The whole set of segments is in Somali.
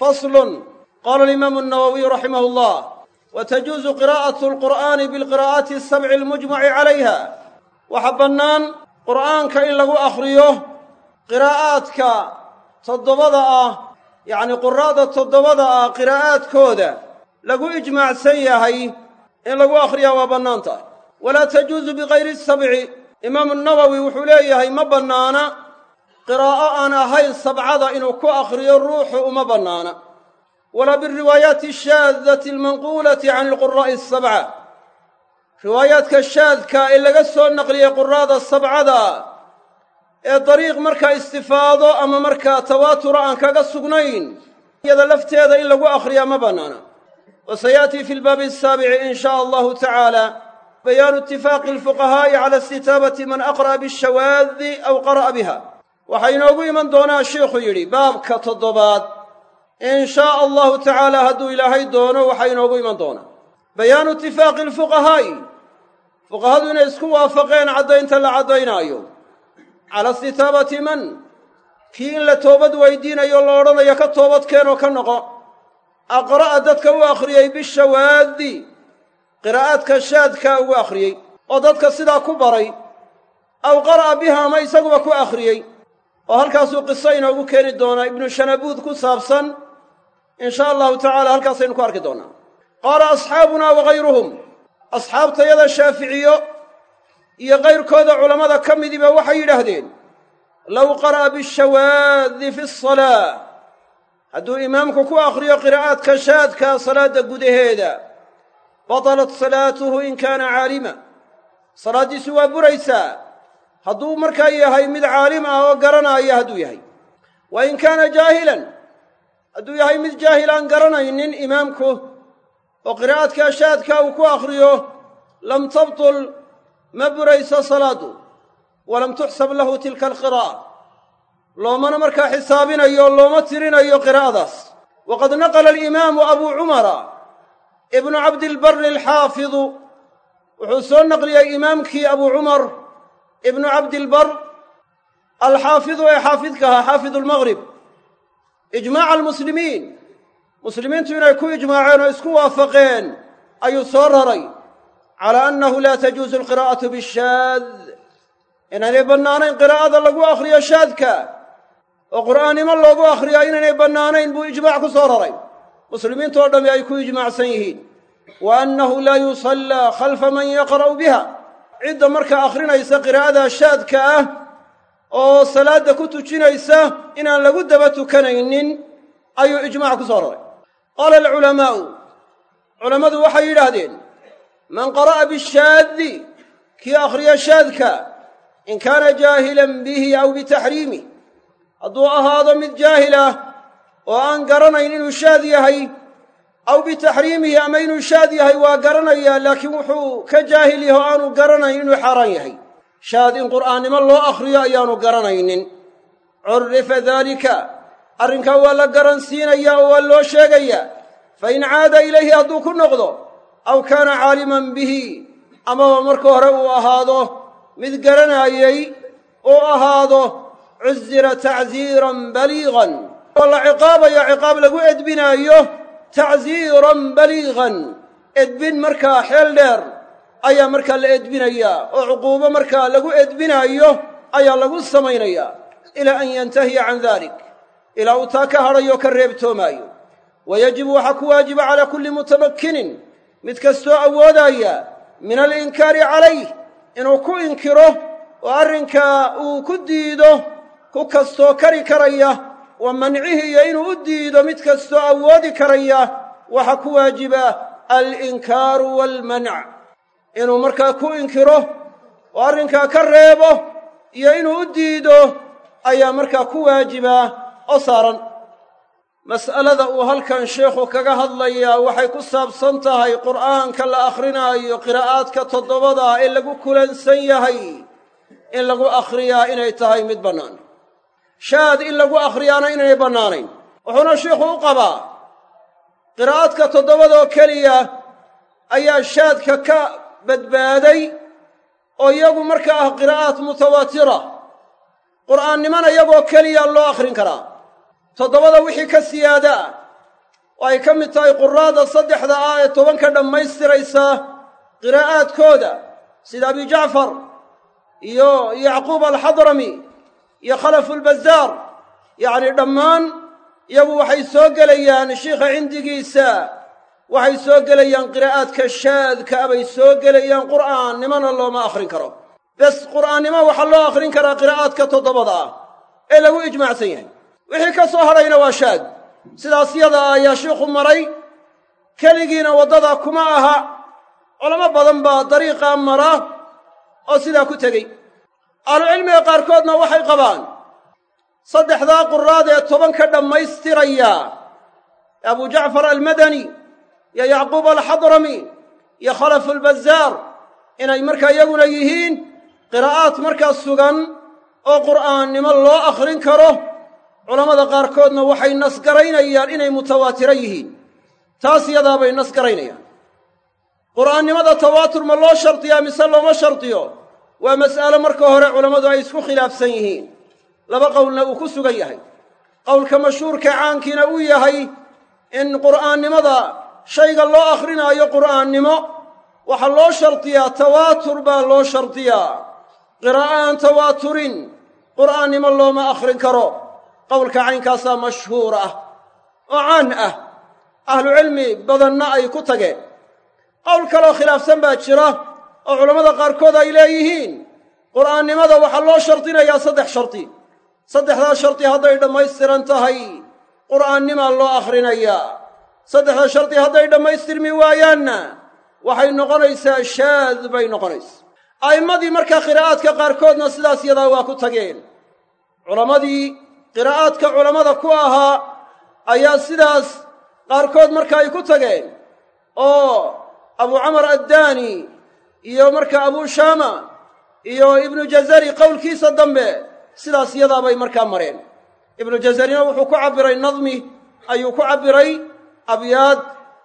faslun qaala alimaamu annawowiyu raximah llah wa tajuusu qiraa'atu alqur'aani bilqiraa'aati asabci almujmaci calayha waxaa bannaan qur'aanka in lagu akhriyo qiraa'aadka toddobada ah yacni quraa'da toddobada ah qiraa'aadkooda lagu ijmaacsan yahay in lagu akhriyaa waa bannaan tahay walaa tajuusu bikayri sabci imaamu nawowi wuxuu leeyahay ma bannaana qiraa'o aan ahayn sabcada inuu ku akhriyo ruuxu uma bannaana. Walaa biriwaayaati ashaadati almanquulati can alquraa'i asabca riwaayaadka shaadka ee laga soo naqliyey quraada sabcada ee dariiq markaa istifaado ama markaa tawaatura aan kaga sugnayn iyada lafteeda in lagu akhriyaa ma bannaana. Wa saya'tii fi lbaabi asaabici in shaa allahu tacaala bayaanu itifaaqi alfuqahaa'i cala istitaabati man aqra'a bishawaadi aw qara'a biha waxaa inoogu iman doonaa sheikhu yidhi baabka toddobaad in shaa allahu tacaala hadduu ilaahay doono waxaa inoogu iman doonaa. Bayaanu itifaaqi alfuqahaa'i. Fuqahadu inay isku waafaqeen caddaynta la caddaynaayo. Cala istitaabati man kii in la toobad weydiinayo la odhanayo ka toobad keenoo ka noqo. Aqra'a dadka u akhriyey bishawaadi qiraa'aadka shaadkaa ugu akhriyey oo dadka sidaa ku baray. Aw qara'a biha ama isaguba ku akhriyey oo halkaasuu qiso inoogu keeni doonaa ibnu shanabuud ku saabsan in shaa allahu tacaala halkaasaynu ku arki doonaa. Qaala asxaabunaa wagayruhum asxaabtayada shaaficiyo iyo kayrkooda culammada ka midiba waxay yidhaahdeen low qara'a bishawaadi fi asalaa hadduu imaamku ku akhriyo qiraa'aadka shaadkaa salaadda gudaheeda batalat salaatuhu in kaana caalima. Salaaddiisu waa buraysaa hadduu markaa yahay mid caalim ah oo garanaaya hadduu yahay. Wa in kaana jaahilan hadduu yahay mid jaahil aan garanaynin imaamku oo qiraa'adka shaadka uu ku akhriyo lam tabtul ma burayso salaaddu walam tuxsab lahu tilka alqiraa'a. Loomana markaa xisaabinayo looma tirinayo qiraa'adaas. Waqad naqala alimaamu abuu cumara ibnu cabdilbarri alxaafidu wuxuu soo naqliyey imaamkii abuu cumar ibnu cabdilbar alxaafidu ee xaafidka ahaa xaafidu almaqrib ijmaaca almuslimiin. Muslimiintu inay ku ijmaaceen oo isku waafaqeen ayuu soo raray. Calaa annahu laa tajuusu alqiraa'atu bishaad. Inaynay bannaanayn qiraa'ada lagu akhriyo shaadka oo qur'aannimo loogu akhriyaa inaynay bannaanayn buu ijmaac ku soo raray. Muslimiintoo dhammi ay ku ijmaacsan yihiin. Wa annahu laa yusallaa khalfa man yaqra'u biha cidda markaa akhrinaysa qiraa'ada shaadka ah oo salaadda ku tujinaysa inaan lagu daba tukanaynin ayuu ijmaac ku soo raray. Qaala alculamaa'u culammadu waxay yidhaahdeen man qara'a bishaadi kii akhriya shaadka in kaana jaahilan bihi aw bitaxriimih hadduu ahaado mid jaahil ah oo aan garanayn inuu shaad yahay aw bitaxriimihi ama inuu shaad yahay waa garanayaa laakiin wuxuu ka jaahil yahay oo aanu garanayn inuu xaaraan yahay. Shaad in qur'aannimo loo akhriyo ayaanu garanaynin. Currifa daalika arrinkaa waa la garansiinayaa oo waa loo sheegayaa fa in caada ilayhi hadduu ku noqdo aw kaana caaliman bihi amaba marka hore uu ahaado mid garanaayey uu ahaado cusira tacsiiran baliigan. Oo la ciqaabayo ciqaab lagu edbinaayo tacsiiran baliigan edbin markaa xeel dheer ayaa markaa la edbinayaa oo cuquubo markaa lagu edbinaayo ayaa lagu samaynayaa ilaa an yantahiya can dalik ilaa uu taa ka hadhayo ka reebtoomaayo wa yajibu waxaa ku waajiba calaa kulli mutamakkinin mid kastoo awoodaaya min alinkaari calayh inuu ku inkiro oo arrinkaa uu ku diido ku kastoo kari karaya wa mancihi iyo inuu u diido mid kastoo awoodi karaya waxaa ku waajiba alinkaaru waalmanc inuu markaa ku inkiro oo arrinkaa ka reebo iyo inuu u diido ayaa markaa ku waajiba oo saaran. Mas'alada uu halkan sheikhu kaga hadlayaa waxay ku saabsan tahay qur'aanka la akhrinaayo qiraa'aadka toddobada ee lagu kulansan yahay in lagu akhriyaa inay tahay mid bannaan shaad in lagu akhriyaana inaynay bannaanayn. Wuxuuna sheikhu u qabaa qiraa'aadka toddobadaoo keliya ayaa shaadka ka badbaaday oo iyagu markaa ah qiraa'aat mutawaatira qur'aannimana iyagoo keliya loo akhrin karaa. Toddobada wixii ka siyaada ah oo ay ka mid tahay quraada saddexda ah ee tobanka dhammaystiraysa qiraa'aadkooda. Sida abi jacfar iyo yacquub alxadrami iyo khalafu lbazaar yacni dhammaan iyagu waxay soo gelayaan shiikha cindigiisa waxay soo gelayaan qiraa'aadka shaadka a bay soo gelayaan qur'aannimona looma akhrin karo. Bes qur'aannimo waxaa loo akhrin karaa qiraa'aadka toddobada ah ee lagu ijmaacsan yahay. Wixii ka soo hadhayna waa shaad. Sidaas yada ayaa shiikhu maray keligiina waddada kuma aha. Culamo badan baa dariiqaa mara oo sidaa ku tegey ahlucilmiga qaarkoodna waxay qabaan. Saddexdaa quraad ee tobanka dhammaystiraya abu jacfar almadani iyo yacquub alxadrami iyo khalafu lbazaar inay markaa iyaguna yihiin qiraa'aad markaa sugan oo qur'aannimo loo akhrin karo. Culammada qaarkoodna waxay nasgaraynayaan inay mutawaatiro yihiin. Taas yadaabay nasgaraynayaan. Qur'aannimada tawaatur ma loo shardiyaa mise looma shardiyo waa mas'alo marka hore culammadu ay isku khilaafsan yihiin. Laba qowlna uu ku sugan yahay. Qowlka mashhuurka caankiina uu yahay in qur'aannimada shayga loo akhrinaayo qur'aannimo waxaa loo shardiyaa tawaatur baa loo shardiyaa qiraa'o aan tawaaturin qur'aannimo looma akhrin karo. Qowlka caynkaasaa mashhuur ah oo caan ah. Ahlucilmi badanna ay ku tageen. Qowl kaloo khilaafsan baa jira oo culammada qaarkood ay leeyihiin. Qur'aannimada waxaa loo shardinayaa saddex shardi saddexdaa shardi hadday dhammaystiran tahay qur'aannimaa loo akhrinayaa saddexda shardi hadday dhammaystirmi waayaanna waxay noqonaysaa shaad bay noqonaysaa a'immadii markaa qiraa'aadka qaarkoodna sidaas yadaa waa ku tageen. Culammadii qiraa'aadka culammada ku ahaa ayaa sidaas qaarkood marka ay ku tageen. Oo abu camar addaani iyo marka abu shaama iyo ibnu jazari qowlkiisa dambe sidaas yadaabay markaa mareen. Ibnu jazarina wuxuu ku cabbiray nadmi ayuu ku cabbiray abyaad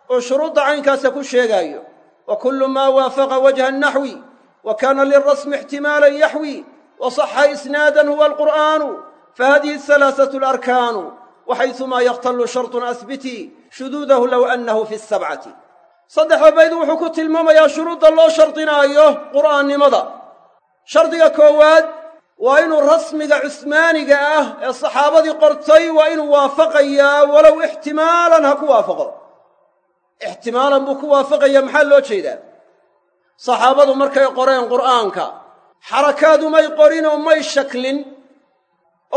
oo shuruudda caynkaasa ku sheegaayo. Wa kullu maa waafaqa wajha annaxwi wa kaana lilrasmi ixtimaalan yaxwi wa saxa isnaadan huwa alqur'aanu fahadihi halaasatu alarkaanu waxaysumaa yakhtallu shartun asbitii shuduudahu low annahu fi sabcati saddexda bayd wuxuu ku tilmaamayaa shuruudda loo shardinaayo qur'aannimada. Shardiga koowaad waa inuu rasmiga cusmaaniga ah ee saxaabadii qortay waa inuu waafaqayaa walow ixtimaalan ha ku waafaqo. Ixtimaalan buu ku waafaqayaa maxaa loo jeedaa? Saxaabadu markay qoreen qur'aanka xarakaadumay qorin oo may shaklin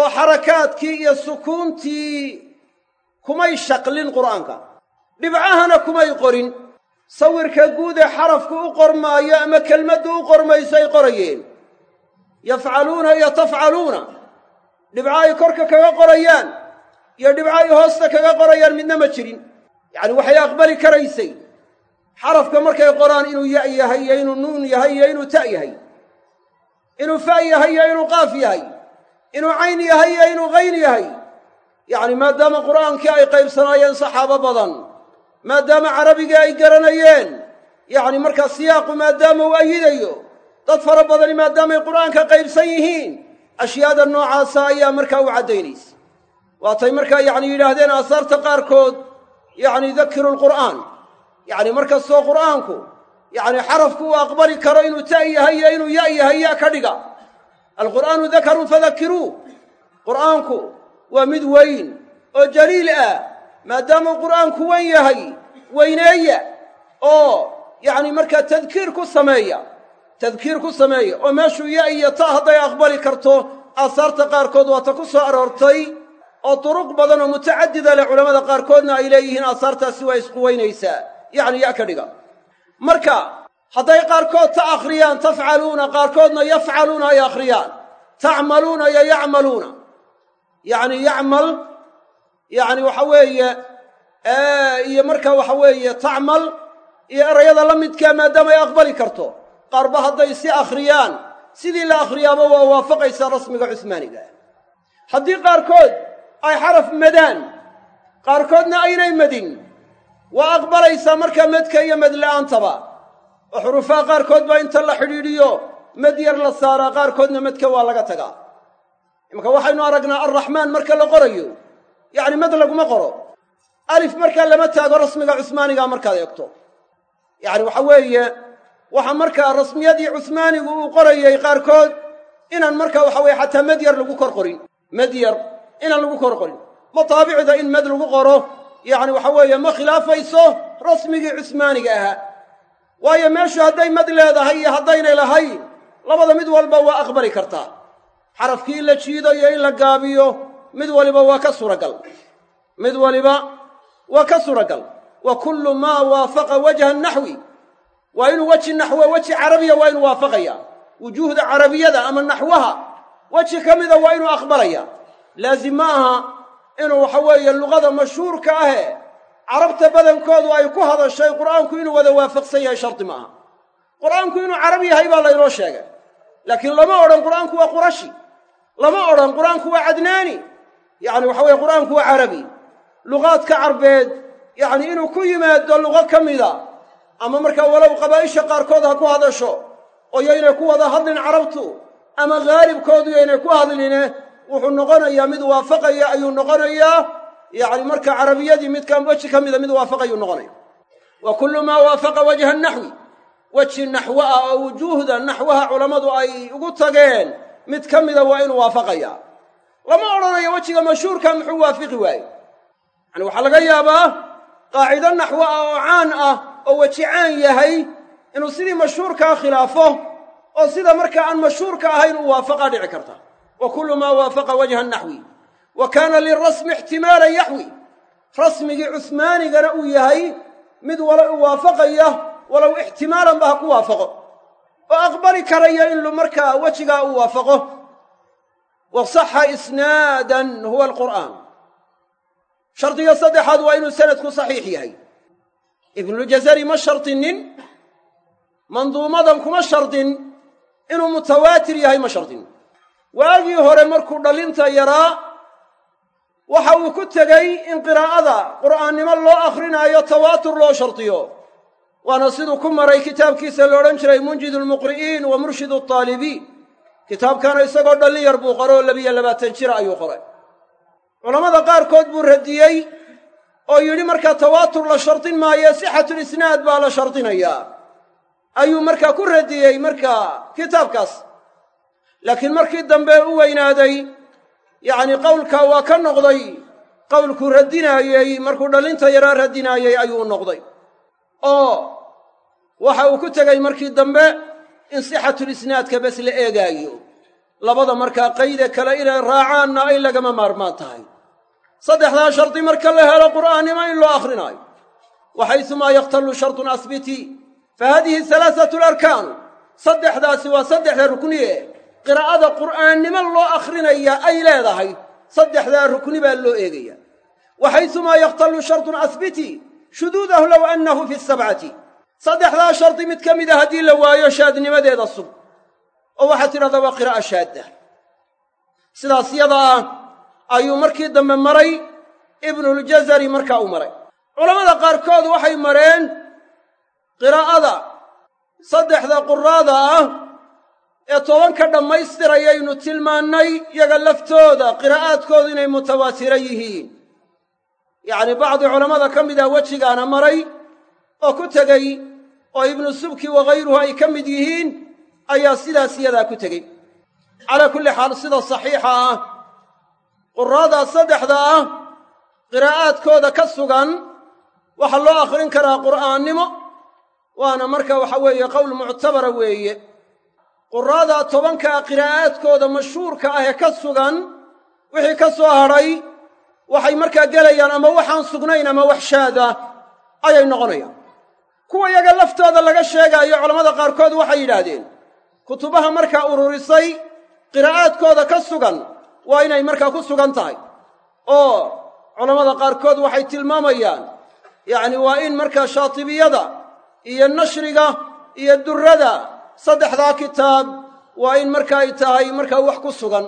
oo xarakaadkii iyo sukuuntii kumay shaqlin qur'aanka. Dhibcahana kumay qorin sawirka guud ee xarafku u qormaayo ama kelmaddu u qormayso ay qorayeen. Yafcaluuna iyo tafcaluuna dhibco ay korka kaga qorayaan iyo dhibco ay hoosta kaga qorayaan midna ma jirin. Yacni waxay aqbali karaysay. Xarafka markay qoraan inuu ya' yahay iyo inuu nuun yahay iyo inuu ta' yahay. Inuu fa' yahay iyo inuu qaaf yahay. Inuu cayn yahay iyo inuu hayn yahay. Yacni maadaama qur'aankii ay qaybsanaayeen saxaabo badan maadaama carabigii ay garanayeen. Yacni markaa siyaaqu maadaama uu ayidayo dad fara badani maadaamay qur'aanka qaybsan yihiin ashyaada noocaasa ayaa markaa u caddaynaysa. Waatay markaa yacni yidhaahdeen aasaarta qaarkood yacni dakiru lqur'aan yacni markastoo qur'aanku yacni xarafku uu aqbali karo inuu ta' yahay iyo inuu ya' yahay ya ka dhiga. Alqur'aanu dakarun fadakiruuh qur'aanku waa mid weyn oo jaliil ah maadaamuu qur'aanku wen yahay weyneeya oo yacni markaa tadkiir ku sameeya tadkiir ku sameeya oo meeshuu ya iyo ta hadday aqbali karto aasaarta qaarkood waa ta ku soo aroortay oo duruq badan oo mutacadida leh culammada qaarkoodna ay leeyihiin aasaartaasi waa isquweynaysaa yacni ya ka dhiga. Marka hadday qaarkood ta akhriyaan tafcaluuna qaarkoodna yafcaluuna ay akhriyaan. Tacmaluuna iyo yacmaluuna. Yacni yacmal yacni waxa weeye iyo marka waxa weeye tacmal iyo erayada la midkaa maadaama ay aqbali karto. Qaarba hadday si akhriyaan sidii la akhriyaaba waa waafaqaysaa rasmiga cusmaaniga. Haddii qaarkood ay xaraf madaan qaarkoodna aynay madin waa aqbalaysaa markaa medka iyo medla'aantaba oo xurufaha qaarkood baa inta la xidhiidhiyo med yar la saaraa qaarkoodna medka waa laga tagaa. Imanka waxaynu aragnaa alraxmaan marka la qorayo yacni med laguma qoro alif markaa lama taago rasmiga cusmaaniga markaad eegto. Yacni waxa weeye waxa markaa rasmiyadii cusmaanigu uu qorayey qaarkood inaan markaa waxa weye xataa medyar lagu kor qorin. Medyar inaan lagu kor qorin. Mataabicda in med lagu qoro? Yacni waxa weeye ma khilaafayso rasmigii cusmaaniga ahaa waayo meeshu hadday mad leedahay iyo haddaynay lahayn labada mid walba waa aqbali kartaa. Xarafkii in la jiido iyo in la gaabiyo mid waliba waa ka suuragal. Mid waliba waa ka suuragal wa kullu maa waafaqa wajha naxwi waa inuu weji naxwe weji carabiya waa inuu waafaqaya wujuuhda carabiyada ama naxwaha weji ka mida waa inuu aqbalaya laazim ma aha inuu waxa weeye luqada mashhuurka ahe. Carabta badankoodu ay ku hadashay qur'aanku inuu wada waafaqsan yahay shardi ma aha qur'aanku inuu carab yahay baa laynoo sheegay. Laakiin lama odhan qur'aanku waa qurashi. Lama odhan qur'aanku waa cadnaani yacni waxa weye qur'aanku waa carabi luqaadka carbeed yacni inuu ku yimaado luqo ka mida ama markaa walow qabaa'isha qaarkood ha ku hadasho oo yaynay ku wada hadlin carabtu ama haalibkoodu yaynay ku hadline wuxuu noqonayaa mid waafaqaya ayuu noqonayaa yacni marka carabiyadii midka weji ka mida mid waafaqayuu noqonaya wa kullu maa waafaqa wajha naxwi weji naxwo ah oo wujuuhda naxwaha culammadu ay ugu tageen mid ka mida waa inuu waafaqaya lama odhanayo wejiga mashhuurka muxuu waafiqi waaye yani waxaa laga yaabaa qaacido naxwo ah oo caan ah oo weji caan yahay inuu sidii mashhuurkaa khilaafo oo sida markaa aan mashhuurka ahayn uu waafaqaa dhici karta. Wa kullu maa waafaqa wajha naxwi wa kaana lirasmi ixtimaalan yaxwi rasmigii cusmaanigana uu yahay mid wala u waafaqaya walow ixtimaalanba ha ku waafaqo. Oo aqbali karaya in markaa wejigaa uu waafaqo. Wa saxa isnaadan huwa alqur'aan shardiga saddexaad waa inuu sanadku saxiix yahay. Ibnuljazari ma shardinin manduumadan kuma shardin inuu mutawaatir yahay ma shardin. Waagii hore markuu dhallinta yaraa waxa uu ku tegey in qiraa'ada qur'aannimo loo akhrinaayo tawaatur loo shardiyo. Waana siduu ku maray kitaabkiisa la odhan jiray munjid lmuqri'iin wa murshid altaalibiin kitaabkana isagoo dhallin yar buu qoro oo labiyo labaatan jira ayuu qoray culammada qaarkood buu radiyey oo yidhi markaa tawaatur la shardin maayo sixatulisnaad baa la shardinayaa ayuu markaa ku radiyey markaa kitaabkaas. Laakiin markii dambe u weynaaday yacni qowlkaa waa ka noqday qowlkuu radinaayey markuu dhallinta yaraa radinaayey ayuu noqday. Oo waxa uu ku tegey markii dambe in sixatulisnaadka bes la eegaayo labada markaa qayde kale inay raacaanna ay lagama maarmaan tahay. Saddexdaa shardi marka la helo qur'aannimo in loo akhrinaayo wa xaysumaa yakhtallu shardun asbiti. Fa haadihi halaasatu alarkaanu saddexdaasi waa saddexda rukniye. Qiraa'ada qur'aannimo loo akhrinaya ay leedahay. Saddexdaa rukni baa loo eegaya. Wa xaysumaa yakhtallu shardun asbiti. Shuduudahu low annahu fi sabcati saddexdaa shardi mid ka mida haddii la waayo shaadnimadeeda sug oo waxaad tidhahdaa waa qiraa'a shaadda. Sidaas yada ah ayuu markii dambe maray ibnuljazari markaa uu maray. Culammada qaarkood waxay mareen qiraa'ada saddexda quraada ah ee tobanka dhammaystirayaynu tilmaannay yaga laftooda qiraa'aadkoodu inay mutawaatira yihiin. Yacni bacdi culammada ka mid ah wejigaana maray oo ku tegey oo ibnu subki wakayruhu ay ka mid yihiin ayaa sidaas iyadaa ku tegey. Calaa kulli xaal sida saxiixa ah quraada saddexda ah qiraa'aadkooda ka sugan waxaa loo akhrin karaa qur'aannimo waana marka waxa weeye qowl muctabara weeye. Quraada tobankaa qiraa'aadkooda mashhuurka ah ee ka sugan wixii ka soo hadhay waxay markaa gelayaan ama waxaan sugnayn ama wax shaada ayay noqonayaan. Kuwa yaga laftooda laga sheegaayo culammada qaarkood waxay yidhaahdeen kutubaha markaa ururisay qiraa'aadkooda ka sugan waa inay markaa ku sugan tahay. Oo culammada qaarkood waxay tilmaamayaan yacni waa in markaa shaatibiyada iyo nashriga iyo durrada saddexdaa kitaab waa in marka ay tahay markaa wax ku sugan.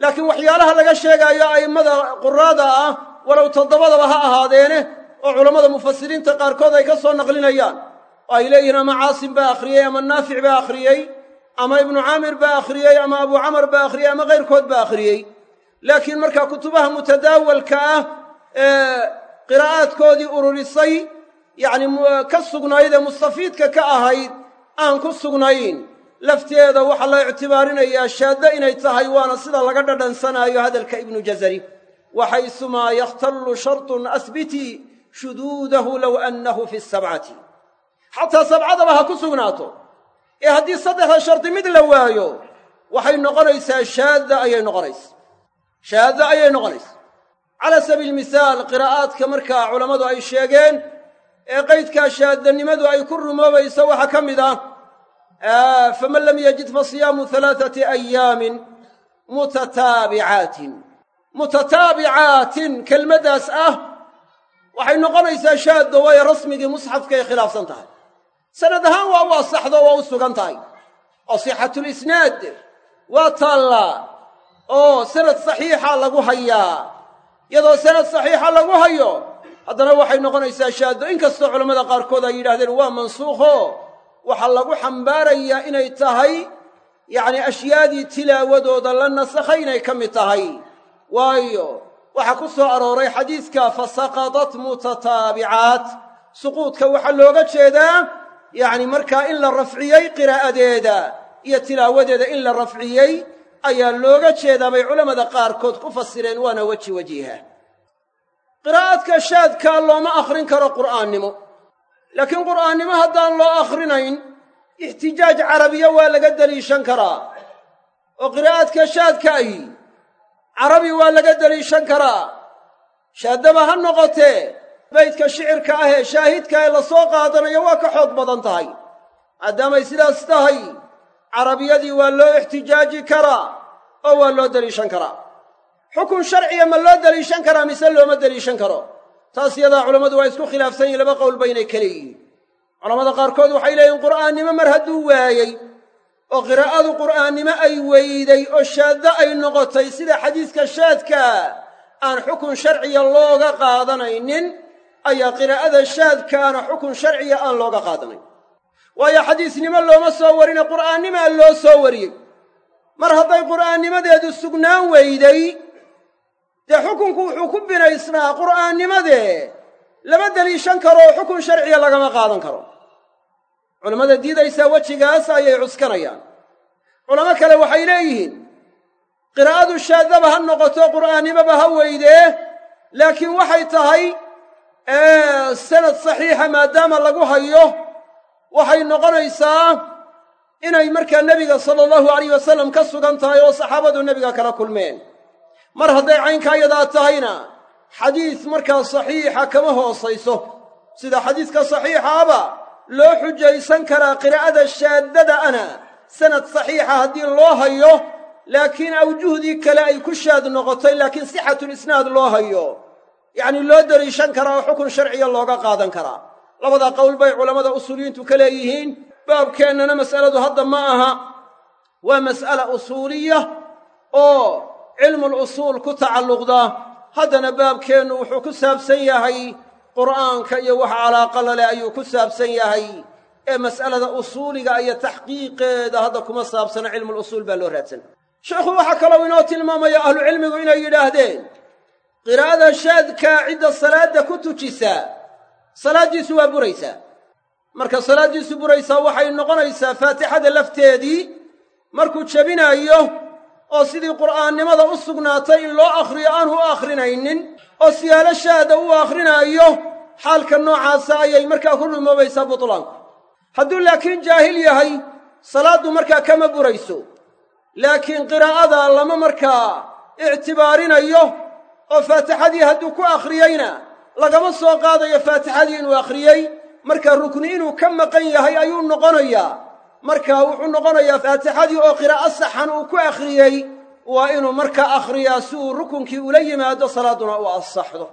Laakiin waxyaalaha laga sheegaayo a'immada quraada ah walow toddobadaba ha ahaadeene oo culammada mufasiriinta qaarkood ay ka soo naqlinayaan. Oo ay leeyihiin ama caasim baa akhriyey ama naafic baa akhriyey ama ibnu caamir baa akhriyey ama abu camar baa akhriyey ama kayrkood baa akhriyey. Laakiin markaa kutubaha mutadaawalka ah ee qiraa'aadkoodii ururisay yacni ka sugnayd ee mustafiidka ka ahayd aan ku sugnayn. Lafteeda waxaa la ictibaarinayaa shaaddo inay tahay waana sida laga dhadhansanaayo hadalka ibnu jazari. Waxaysumaa yakhtallu shartun asbitii shuduudahu low annahu fi sabcati xataa sabcadaba ha ku sugnaato ee haddii saddexda shardi mid la waayo waxay noqonaysaa shaadda ayay noqonaysa shaadda ayay noqonaysa cala sabiili misaal qiraa'aadka markaa culammadu ay sheegeen ee qaydkaa shaaddanimadu ay ku rumoobayso waxaa ka mid ah faman lam yajid fa siyaamu halaathati ayaamin mutataabicaatin. Mutataabicaatin kelmaddaas ah waxay noqonaysaa shaaddo waayo rasmigii musxafkaay khilaafsan tahay sanad ahaan waa u asaxdo waa u sugan tahay. Oo sixatulisnaad waa taallaa oo sanad saxiixa lagu hayaa. Iyadoo sanad saxiixa lagu hayo haddana waxay noqonaysaa shaaddo inkastoo culammada qaarkood ay yidhahdeen waa mansuukho. Waxaa lagu xambaarayaa inay tahay yacni ashyaadii tilaawadooda la nasakhay inay ka mid tahay. Waayo waxaa ku soo arooray xadiiska fa saqadat mutataabicaat suquudka waxaa looga jeedaa yacni markaa in la rafciyey qiraa'adeeda iyo tilaawadeeda in la rafciyey ayaa looga jeedaa bay culammada qaarkood ku fasireen waana weji wajiha qiraa'adka shaadkaa looma akhrin karo qur'aannimo. Laakiin qur'aannimo haddaan loo akhrinayn ixtijaaj carabiya waa laga deliishan karaa. Oo qiraa'adka shaadka ahi carabi waa laga deliishan karaa. Shaaddaba ha noqotee baydka shicirka ah ee shaahidka ee la soo qaadanayo waa ka xoog badan tahay. Maadaamay sidaas tahay carabiyadii waa loo ixtijaaji karaa oo waa loo deliishan karaa. Xukun sharciya ma loo deliishan karaa mise looma deliishan karo? Taas yadaa culammadu waa isku khilaafsan yihiin laba qowl baynay kale yihiin culammada qaarkood waxay leeyihiin qur'aannimo mar hadduu waayey oo qiraa'adu qur'aannimo ay weyday oo shaaddo ay noqotay sida xadiiska shaadkaa aan xukun sharciya looga qaadanaynin ayaa qiraa'ada shaadkaana xukun sharciya aan looga qaadanayn. Waayo xadiisnimo looma soo warine qur'aannimaa loo soo wariyey. Mar hadday qur'aannimadeedu sugnaan weyday dee xukunku wuxuu ku binaysnaa qur'aannimadee lama deliishan karo oo xukun sharciya lagama qaadan karo. Culammada diidaysaa wejigaas ayay cuskanayaan. Culamo kale waxay leeyihiin qiraa'adu shaaddaba ha noqoto qur'aannimoba ha weydee laakiin waxay tahay sanad saxiixa maadaama lagu hayo waxay noqonaysaa inay markaa nebiga sala allahu alayh wasalam ka sugan tahay oo saxaabadu nebiga kala kulmeen. Mar hadday caynkaa yadaa tahayna xadiis markaa saxiixa kama hoosayso. Sida xadiiska saxiixaaba loo xujaysan karaa qiraa'ada shaaddada ana sanad saxiixa haddii loo hayo laakiin awjuhdii kale ay ku shaad noqotay laakiin sixatulisnaad loo hayo yacni loo deliishan karaa oo xukun sharciya looga qaadan karaa. Labada qowl bay culammada usuuliyiintu ka leeyihiin. Baabkeennana mas'aladu hadda ma aha. Waa mas'ala usuuliya oo cilmul usuul ku tacalluqda. Haddana baabkeennu wuxuu ku saabsan yahay qur'aanka iyo wax calaaqa la ayuu ku saabsan yahay. Ee mas'alada usuuliga iyo taxqiiqeeda hadda kuma saabsana cilmul usuul baa loo raadsan. Sheikhu waxaa kaloo inoo tilmaamaya ahlucilmigu inay yidhaahdeen qiraa'ada shaadkaa cidda salaadda ku tujisaa salaaddiisu waa buraysaa marka salaaddiisu buraysaa waxay noqonaysaa faatixada lafteedii markuu jebinaayo oo sidii qur'aannimada u sugnaatay in loo akhriyo aanu u akhrinaynin oo siyaalo shaada u akhrinaayo xaalka noocaasa ayay markaa ku rumoobaysaa butlaanku hadduu laakiin jaahil yahay salaaddu markaa kama burayso. Laakiin qiraa'ada lama markaa ictibaarinayo oo faatixadii hadduu ku akhriyeyna lagama soo qaadayo faatixadii inuu akhriyey marka rukni inuu ka maqan yahay ayuu noqonayaa. Marka wuxuu noqonayaa faatixadii oo qiraa'o saxan uu ku akhriyey waa inuu markaa akhriyaa si uu rukunkii ula yimaado salaadduna u ansaxdo.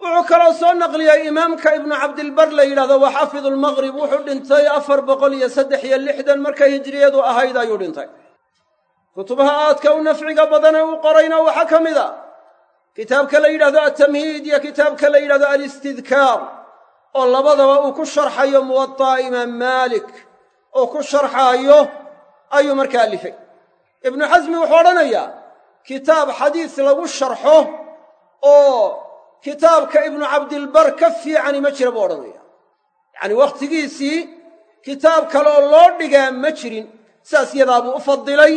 Wuxuu kaloo soo naqliyey imaamka ibnu cabdilbar la yidhahdo waa xaafidu lmaqrib wuxuu dhintay afar boqol iyo saddex iyo lixdan markay hijriyadu ahayd ayuu dhintay. Kutubaha aadka u nafciga badane uu qorayna waxaa ka mid a kitaabka la yidhahdo altamhiid iyo kitaabka la yidhahdo alistidkaar oo labadaba uu ku sharxayo muwada'a imaam maalik oo ku sharxaayo ayuu markaa alifay. Ibnu xasmi wuxuu odhanayaa kitaab xadiis lagu sharxo oo kitaabka ibnu cabdilbar ka fiicani ma jira buu odhanaya yacni wakhtigiisii kitaab kaleoo loo dhigaa ma jirin sidaas yadaabuu u fadilay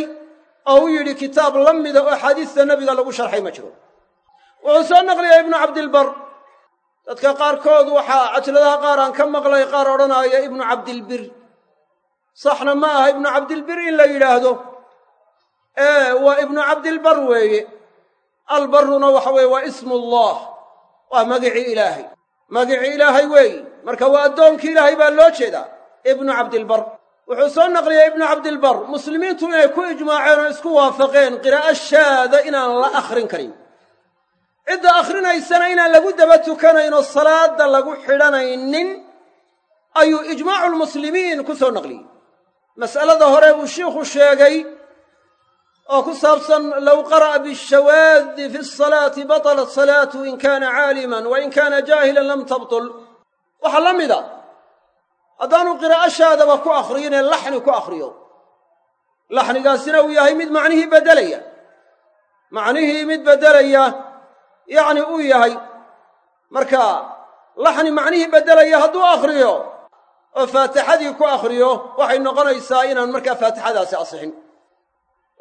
oo u yidhi kitaab la mida oo axaadiista nebiga lagu sharxay ma jiro wuxuu soo naqliyaa ibnu cabdilbar. Dadka qaarkood waxaa cajladaha qaar aan ka maqlay qaar odhanaaya ibnu cabdilbir. Saxna ma aha ibnu cabdilbir in la yidhaahdo. Ee waa ibnu cabdilbar weeye. Albarruna waxa weeye waa ismuullah waa magicii ilaahay. Magicii ilaahay weeyi marka waa addoonkii ilaahay baa loo jeedaa ibnu cabdilbar. Wuxuu soo naqliyey ibnu cabdilbar. Muslimiintu inay ku ijmaaceen oo isku waafaqeen qiraa'o shaada inaan la akhrin karin cidda akhrinaysana inaan lagu daba tukanayn oo salaadda lagu xidhanaynin ayuu ijmaacu lmuslimiin ku soo naqliyey. Mas'alada hore uu shiikhu sheegay oo ku saabsan low qara'a bishawaadi fi asalaati batalat salaatu in kaana caaliman wa in kaana jaahilan lam tabtul. Waxaa la mida haddaanu qiraa'o shaadaba ku akhriyin ee laxni ku akhriyo. Laxnigaasina uu yahay mid macnihii beddelaya. Macnihii mid beddelaya yacni uu yahay marka laxni macnihii beddelaya hadduu akhriyo oo faatixadii ku akhriyo waxay noqonaysaa inaan markaa faatixadaasi asixin.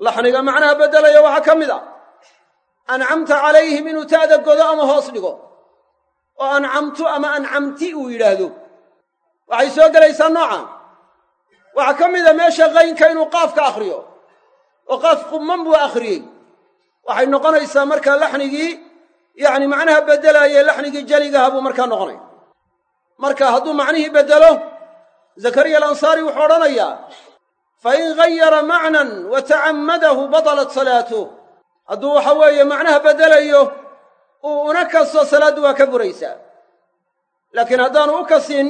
Laxniga macnaha beddelaya waxaa ka mid a ancamta calayhim inuu ta'da godo ama hoos dhigo oo ancamtu ama ancamti uu yidhaahdo. Waxay soo gelaysaa noocan. Waxaa ka mida meesha qaynka inuu qaafka akhriyo oo qaaf qumman buu akhriyey waxay noqonaysaa markaa laxnigii yacni macnaha beddelaayee laxnigii jeligaha buu markaa noqonaya marka hadduu macnihii beddelo zakariya alansaari wuxuu odhanayaa fain gayara macnan wa tacammadahu batalat salaatuh hadduu waxa weeye macnaha beddelayo uu una kasto salaaddu waa ka buraysaa laakiin haddaanu u kasin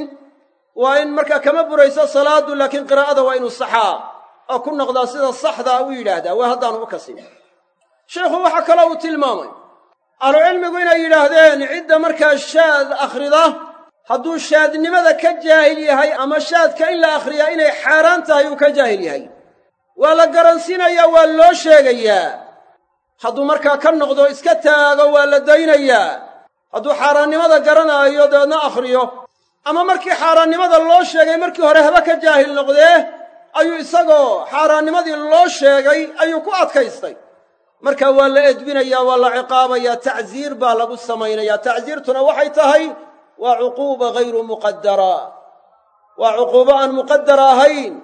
waa in markaa kama burayso salaaddu laakiin qiraa'ada waa inuu saxaa. Oo ku noqdaa sida saxdaa u yidhaahdaa waa haddaanu u kasin. Sheikhu waxaa kaloo uu tilmaamay ahlucilmigu inay yidhaahdeen cidda markaa shaad akhrida hadduu shaadnimada ka jaahil yahay ama shaadka in la akhriyaa inay xaaraan tahay uu ka jaahil yahay. Waa la garansiinayaa waa loo sheegayaa. Hadduu markaa ka noqdo iska taago waa la daynayaa. Hadduu xaaraannimada garanaayo dabeedna akhriyo. Ama markii xaaraannimada loo sheegay markii hore haba ka jaahil noqdee ayuu isagoo xaaraannimadii loo sheegay ayuu ku adkaystay marka waa la edbinayaa waa la ciqaabayaa tacsiir baa lagu samaynayaa tacsiirtuna waxay tahay waa cuquuba hayru muqadara waa cuquubo aan muqadara ahayn.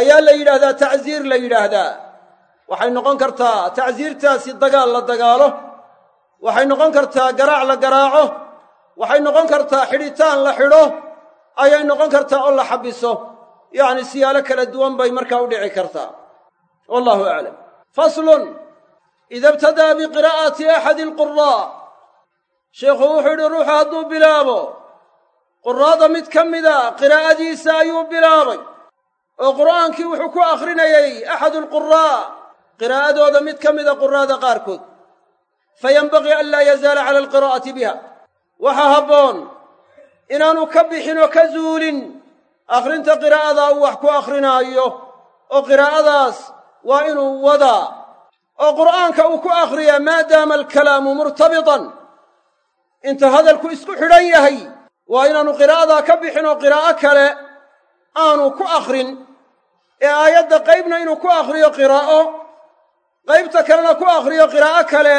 Ayaa la yidhaahdaa tacsiir la yidhaahdaa. Waxay noqon kartaa tacsiirtaasi dagaal la dagaalo. Waxay noqon kartaa garaac la garaaco. Waxay noqon kartaa xidhitaan la xidho. Ayay noqon kartaa oo la xabiso. Yacni siyaalo kala duwan bay markaa u dhici kartaa. Wallahu aclam faslun ida ibtadaa biqiraa'ati axadi alquraa sheikhu wuxuu yidhi ruuxu hadduu bilaabo quraada mid ka mida qiraa'adiisa ayuu bilaabay oo qur'aankii wuxuu ku akhrinayey axadu alquraa qiraa'adooda mid ka mida quraada qaarkood fayenbagii an laa yazaala cala alqiraa'ati biha waxaa habboon inaanu ka bixin oo ka zuulin akhrinta qiraa'adaa uu wax ku akhrinaayo oo qiraa'adaas waa inuu wadaa oo qur'aanka uu ku akhriyaa maadaama alkalaamu murtabitan inta hadalku isku xidhan yahay waa inaanu qiraa'adaa ka bixin oo qiraa'o kale aanu ku akhrin ee aayadda qaybna inuu ku akhriyo qiraa'o qaybta kalena ku akhriyo qiraa'o kale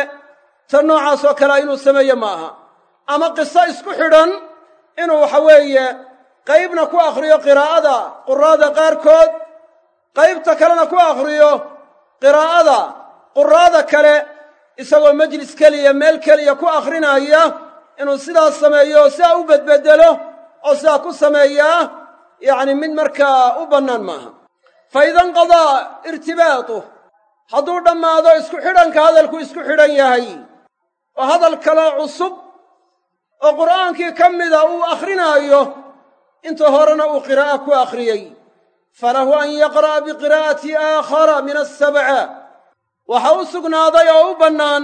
ta noocaasoo kalea inuu sameeye ma aha ama qiso isku xidhan inuu waxa weeye qaybna ku akhriyo qiraa'ada quraada qaarkood qaybta kalena ku akhriyo qiraa'ada quraada kale isagoo majlis keliya meel keliya ku akhrinaya inuu sidaas sameeyo oo sidaa u bedbedelo oo sidaa ku sameeyaa yacni mid markaa u bannaan maaha. Fa ida inqadaa irtibaatuh hadduu dhammaado isku xidhanka hadalku isku xidhan yahay oo hadal kaloo cusub oo qur'aankii ka mida uu akhrinaayo inta horena uu qiraa'a ku akhriyey. Falahu an yaqra'a biqiraa'ati aakhara min asabca waxa u sugnaaday oo u bannaan.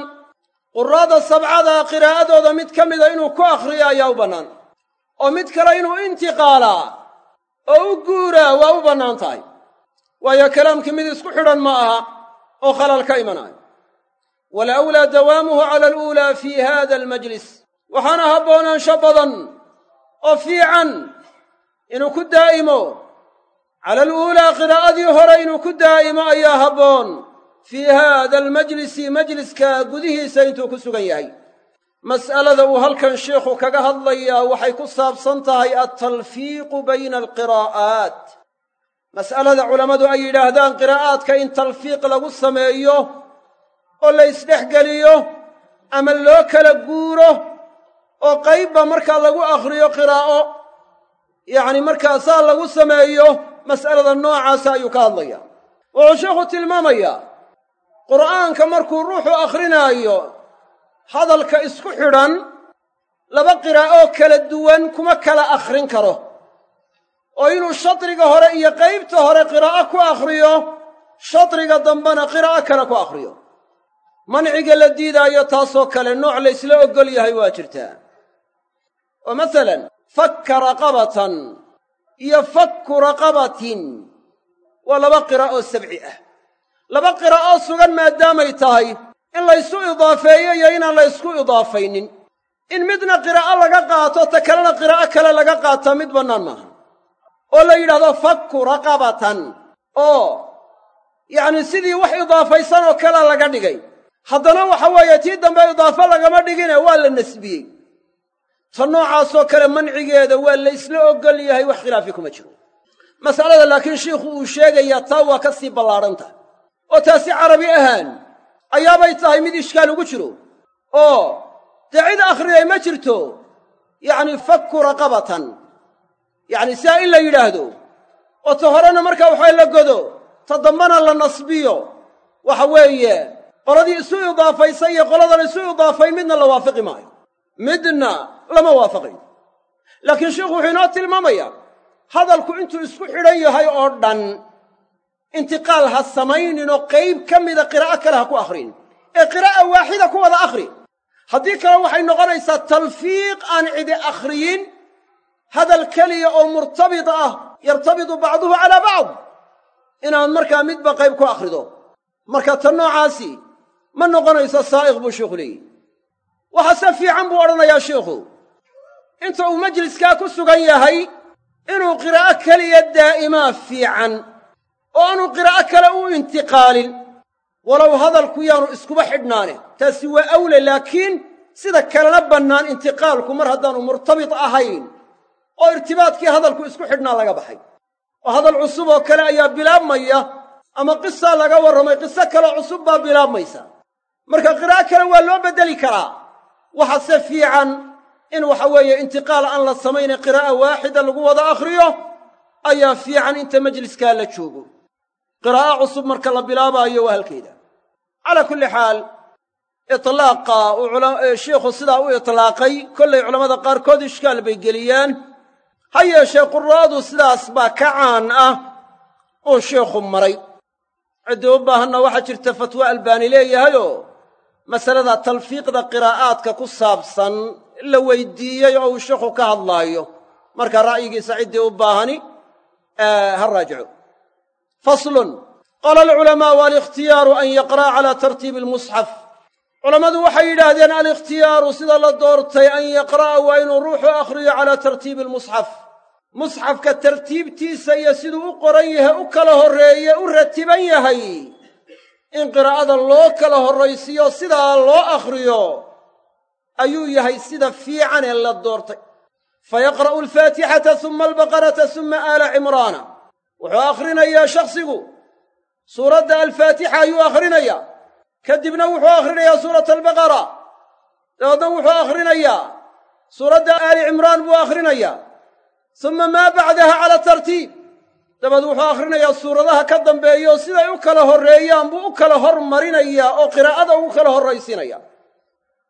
Quraada sabcada qiraa'adooda mid ka mida inuu ku akhriyo ayaa u bannaan. Oo mid kale inuu intiqaalaa oo u guuraa waa u bannaan tahay. Waayo kalaamkii mid isku xidhan ma aha oo khalal ka imanaayo. Walawlaa dawaamuhu cala aluulaa fi hada almajlis. Waxaana habboonaansho badan oo fiican inuu ku daa'imo. Cala aluulaa qiraa'adii hore inuu ku daa'imo ayaa habboon fii haada almajlisi majliska gudihiisa intuu ku sugan yahay mas'alada uu halkan sheikhu kaga hadlayaa waxay ku saabsan tahay altalfiiqu bayna alqiraa'aat mas'alada culammadu ay yidhaahdaan qiraa'aadka in talfiiq lagu sameeyo oo la isdhexgeliyo ama loo kala guuro oo qaybba markaa lagu akhriyo qiraa'o yacni markaasaa lagu sameeyo mas'alada noocaasa ayuu ka hadlaya wuxuu sheikhu tilmaamayaa qur'aanka markuu ruuxu akhrinaayo hadalka isku xidhan laba qiraa'oo kala duwan kuma kala akhrin karo. Oo inuu shadriga hore iyo qaybta hore qiraa'o ku akhriyo shadriga dambena qiraa'o kale ku akhriyo. Manciga la diidaayo taasoo kale nooc laysla oggol yahay waa jirtaa. Oo masalan fakka raqabatan iyo fakku raqabatin waa laba qiraa'oo sabci ah laba qiraa'oo sugan maadaamay tahay in laysu idaafeeyo iyo inaan laysku idaafaynin. In midna qiraa'o laga qaato ta kalena qiraa'o kale laga qaataa mid bannaan maaha. Oo la yidhahdo fakku raqabatan oo yacni sidii wax idaafaysan oo kalea laga dhigay. Haddana waxa weeye tii dambe idaafo lagama dhigine waa la nasbiyey. Ta noocaasoo kale mancigeeda waa la isla oggol yahay wax khilaafi kuma jiro. Mas'alada laakiin shiikhu uu sheegayaa taa waa ka sii ballaadhan tahay oo taasi carabi ahaan ayaabay tahay mid ishkaal ugu jiro. Oo dee cid akhriyay ma jirto yacni fakku raqabatan. Yacni sidaa in la yidhaahdo oo ta horena markaa waxaa la godo ta dambana la nasbiyo. Waxa weeye qoladii isu idaafaysay iyo qoladan isu idaafayn midna la waafiqi maayo. Midna lama waafaqayo laakiin sheikhu wuxuu inoo tilmaamayaa hadalku intuu isku xidhan yahay oo dhan intiqaal ha samayninoo qayb ka mida qiraa'o kale ha ku akhrin. Ee qiraa'a waaxida ku wada akhri. Haddii kale waxay noqonaysaa talfiiq aan cidi akhriyin hadal keliya oo murtabit ah yartabitu bacduhu calaa bacd inaad markaa midba qayb ku akhrido. Marka ta noocaasi ma noqonayso saa'iq buu sheikhu leeyihi waxaase fiican buu odhanayaa sheikhu. Inta uu majliskaa ku sugan yahay inuu qiraa'o keliya daa'imaa fiican oo aanu qiraa'o kale u intiqaalin. Walow hadalku yaanu iskuba xidhnaane taasi waa awle laakiin sida kalena bannaan intiqaalku mar haddaanu murtabit ahayn oo irtibaadkii hadalku isku xidhnaa laga baxay. Oo hadal cusub oo kale ayaa bilaabmaya ama qisaa laga warramay qiso kaleo cusub baa bilaabmaysa. Marka qiraa'o kale waa loo beddeli karaa. Waxase fiican in waxa weeye intiqaal aan la samayne qiraa'a waaxida lagu wada akhriyo ayaa fiican inta majliskaa la joogo qiraa'o cusub marka la bilaabaayo waa halkeeda. Calaa kulli xaal itlaaqa uu sheikhu sidaa u itlaaqay kollay culammada qaarkood ishkaal bay geliyaan. Ha yeeshee qura'adu sidaas baa ka caan ah uu sheikhu maray. Ciddii u baahanna waxaa jirta fatwo albaani leeyahayoo masalada talfiiqda qiraa'aadka ku saabsan la weydiiyey oo uu sheikhu ka hadlaayo. Marka ra'yigiisa ciddii u baahani ha raajico faslun. Qaala alculamaa'u alikhtiyaaru an yaqra'a calaa tartiibi almusxaf culammadu waxay yidhaahdeen alikhtiyaaru sida la doortay an yaqra'a waa inuu ruuxu akhriyo calaa tartiibi almusxaf musxafka tartiibtiisa iyo siduu u qoran yahay u kala horreeye u ratiban yahay. In qiraa'ada loo kala horraysiiyo sidaa loo akhriyo ayuu yahay sida fiican ee la doortay. Fa yaqra'u alfaatixata suma albaqarata suma aala cimraana wuxuu akhrinayaa shakhsigu. Suuradda alfaatixa ayuu akhrinayaa kadibna wuxuu akhrinayaa suurata albaqara. Dabeedna wuxuu akhrinayaa suuradda aali cimraan buu akhrinayaa suma maa bacdaha cala tartiib. Dabeed wuxuu akhrinayaa suuradaha ka dambeeyo siday u kala horreeyaan buu u kala hormarinayaa oo qiraa'ada ugu kala horraysiinaya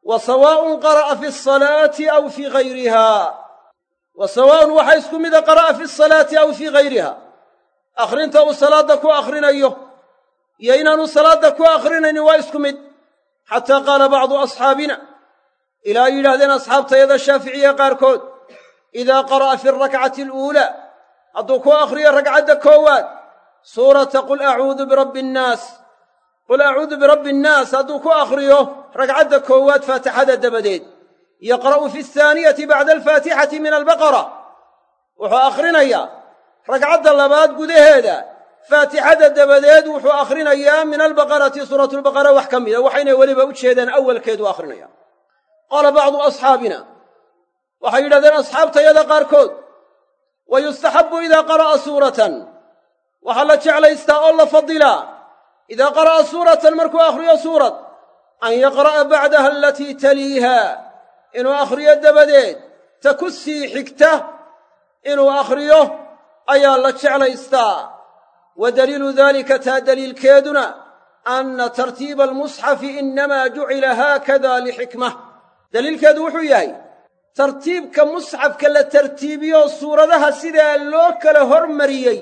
wa sawaa'un qara'a fi asalaati aw fii hayriha wa sawaa'un waxa isku mida qara'a fi asalaati aw fii hayriha akhrinta uu salaadda ku akhrinayo. Iyo inaanu salaadda ku akhrinaynin waa isku mid. Xataa qaala bacdu asxaabina ilaa ay yidhahdeen asxaabtayada shaaficiye qaarkood idaa qara'a fi alrakcati aluulaa. Hadduu ku akhriyo ragcadda koowaad suurata qul acuudu birabbi annaas qul acuudu birabbi annaas hadduu ku akhriyo ragcadda koowaad faatixada dabadeed. Yaqra'u fi ahaaniyati bacda alfaatixati min albaqara. Wuxuu akhrinayaa ragcadda labaad gudaheeda faatixada dabadeed wuxuu akhrinayaa min albaqarati suuratulbaqara wax ka mida waxaynay weliba u jeedaan awalkeedu akrinaya qaala bacdu asxaabina waxay yidhahdeen asxaabtayada qaarkood wa yustaxabbu idaa qara'a suuratan. Waxaa la jeclaystaa oo la fadilaa idaa qara'a suuratan markuu akhriyo suurad an yaqra'a bacdaha alatii taliiha. Inuu akhriyo dabadeed ta ku sii xigta. Inuu akhriyo ayaa la jeclaystaa. Wa daliilu daalika taa daliilkeeduna anna tartiiba almusxafi innamaa jucila haakada lixikmah daliilkeedu wuxuu yahay tartiibka musxafka la tartiibiyo suuradaha sidaa loo kala hormariyey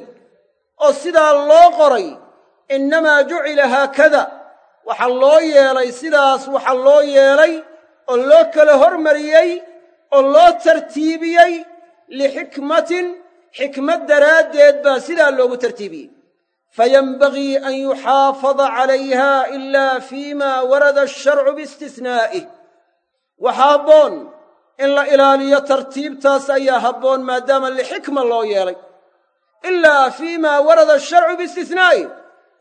oo sidaa loo qoray innamaa jucila haakada waxaa loo yeelay sidaas waxaa loo yeelay oo loo kala hormariyey oo loo tartiibiyey lixikmatin xikmad daraaddeed baa sidaa loogu tartiibiyey. Fayenbagii an yuxaafada calayha ilaa fiima warada asharcu biistisnaa'ih waxaa habboon in la ilaaliyo tartiibtaas ayaa habboon maadaama lixikma loo yeelay. Ilaa fii maa warada asharcu biistisnaa'i.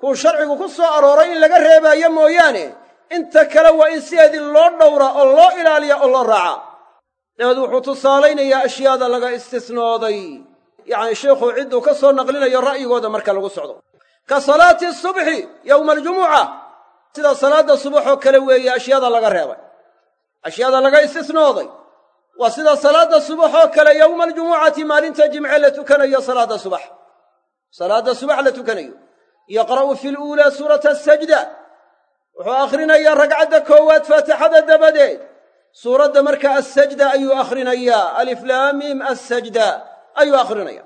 Kuu sharcigu ku soo arooray in laga reebaayo mooyaane. Inta kale waa in sideedii loo dhowraa oo loo ilaaliya oo loo raacaa dabeed wuxuu tusaalaynayaa ashyaada laga istisnooday yacni sheikhuu cidduu ka soo naqlinayo ra'yigooda marka lagu socdo. Ka salaati subxi yowma aljumuca sida salaadda subaxoo kale weeye ashyaada laga reebay. Ashyaada laga istisnooday. Waa sida salaadda subax oo kale yowma aljumucati maalinta jimce la tukanayo salaadda subax. Salaadda subax la tukanayo. Yaqra'u fi luulaa suurata asajda wuxuu akhrinayaa ragcadda koowaad faatixada dabadeed. Suuradda marka assajda ayuu akhrinayaa aliflaamiim assajda ayuu akhrinaya.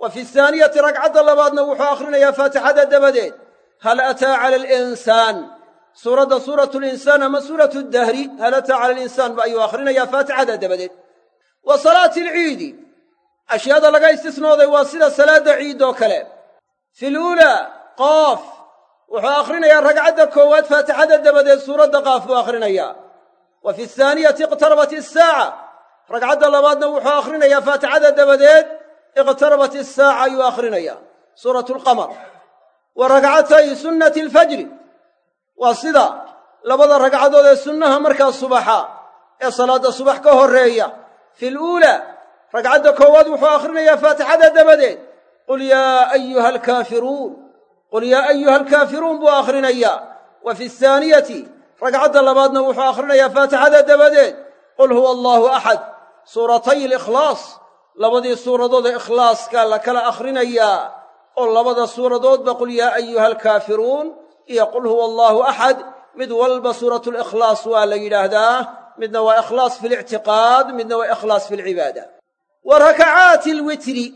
Wa fi ahaaniyati ragcadda labaadna wuxuu akhrinayaa faatixada dabadeed. Hal ataa cala alinsaan? Suuradda suuratu linsaan ama suuratu dahri hal ataa cala alinsaanba ayuu akhrinayaa faatixada dabadeed. Wa salaati alciidi? Ashyaada laga istisnooday waa sida salaadda ciid oo kale. Fi luulaa qoof wuxuu akhrinayaa ragcadda koowaad faatixada dabadeed suuradda qaaf buu akhrinayaa wa fi ahaaniyati iqtarabat isaaca ragcadda labaadna wuxuu akhrinayaa faatixada dabadeed iqtarabat isaaca ayuu akhrinayaa suuratu alqamar wa ragcatay sunnati alfajri waa sida labada ragcadood ee sunnaha markaa subaxa ee salaadda subax ka horreeya fi luulaa ragcadda koowaad wuxuu akhrinayaa faatixada dabadeed qul yaa ayuha alkaafiruun qul yaa ayuha alkaafiruun buu akhrinayaa wa fi ahaaniyati ragcadda labaadna wuxuu akhrinayaa faatixada dabadeed qul huwa allaahu axad suuratay alikhlaas labadii suuradood ee ikhlaaska la kala akhrinayaa oo labada suuradoodba qul yaa ayuha alkaafiruun iyo qul huwa allaahu axad mid walba suuratu likhlaas waa la yidhaahdaa midna waa ikhlaas fi lictiqaad midna waa ikhlaas fi lcibaada wa rakacaati alwitri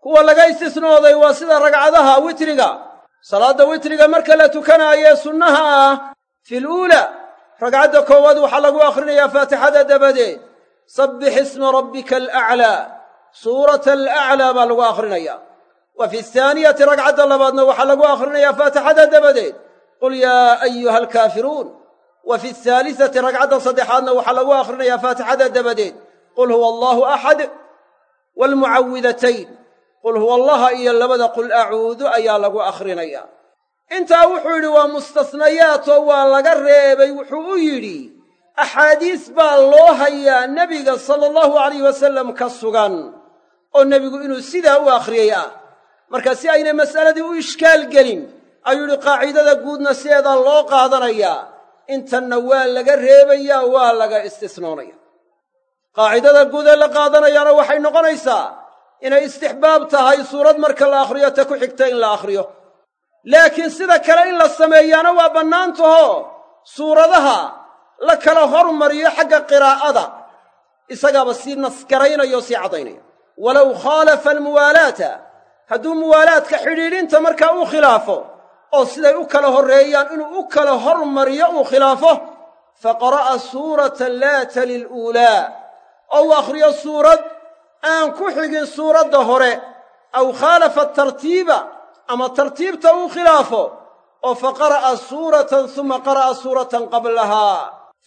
kuwa laga istisnooday waa sida ragcadaha witriga. Salaadda witriga marka la tukanaaye sunnaha ah fi luula ragcadda koowaad waxaa lagu akhrinayaa faatixada dabadeed. Sabbix isma rabbika alaclaa suurata alaclaa baa lagu akhrinayaa wa fi ahaaniyati ragcadda labaadna waxaa lagu akhrinayaa faatixada dabadeed. Qul yaa ayuha alkaafiruun wa fi ahaalisati ragcadda saddexaadna waxaa lagu akhrinayaa faatixada dabadeed. Qul huwa allaahu axad waalmucawidatayn qul huwa allaha iyo labada qul acuudu ayaa lagu akhrinayaa intaa wuxuu yidhi waa mustasnayaatoo waa laga reebay wuxuu u yidhi axaadiis baa loo hayaa nebiga sala allahu alayh wasalam ka sugan oo nebigu inuu sidaa u akhriyey ah. Marka si aynay mas'aladii u ishkaal gelin ayuu yidhi qaacidada guudna sideedaa loo qaadanayaa. Intanna waa laga reebayaa waa laga istisnoonaya. Qaacidada guud ee la qaadanayaana waxay noqonaysaa inay istixbaab tahay suurad marka la akhriyo ta ku xigta in la akhriyo. Laakiin sida kale in la sameeyaana waa bannaan taho. Suuradaha la kala hormariyo xagga qiraa'ada isagaaba sii nasgaraynaya sii caddaynaya walow khaalafa almuwaalaata hadduu muwaalaadka xidhiidhinta markaa uu khilaafo oo siday u kala horreeyaan inuu u kala hormariyo uu khilaafo fa qara'a suuratan laa tali luulaa oo uu akhriyo suurad aan ku xigin suuradda hore. Aw khaalafa tartiiba ama tartiibta uu khilaafo oo fa qara'a suuratan suma qara'a suuratan qablahaa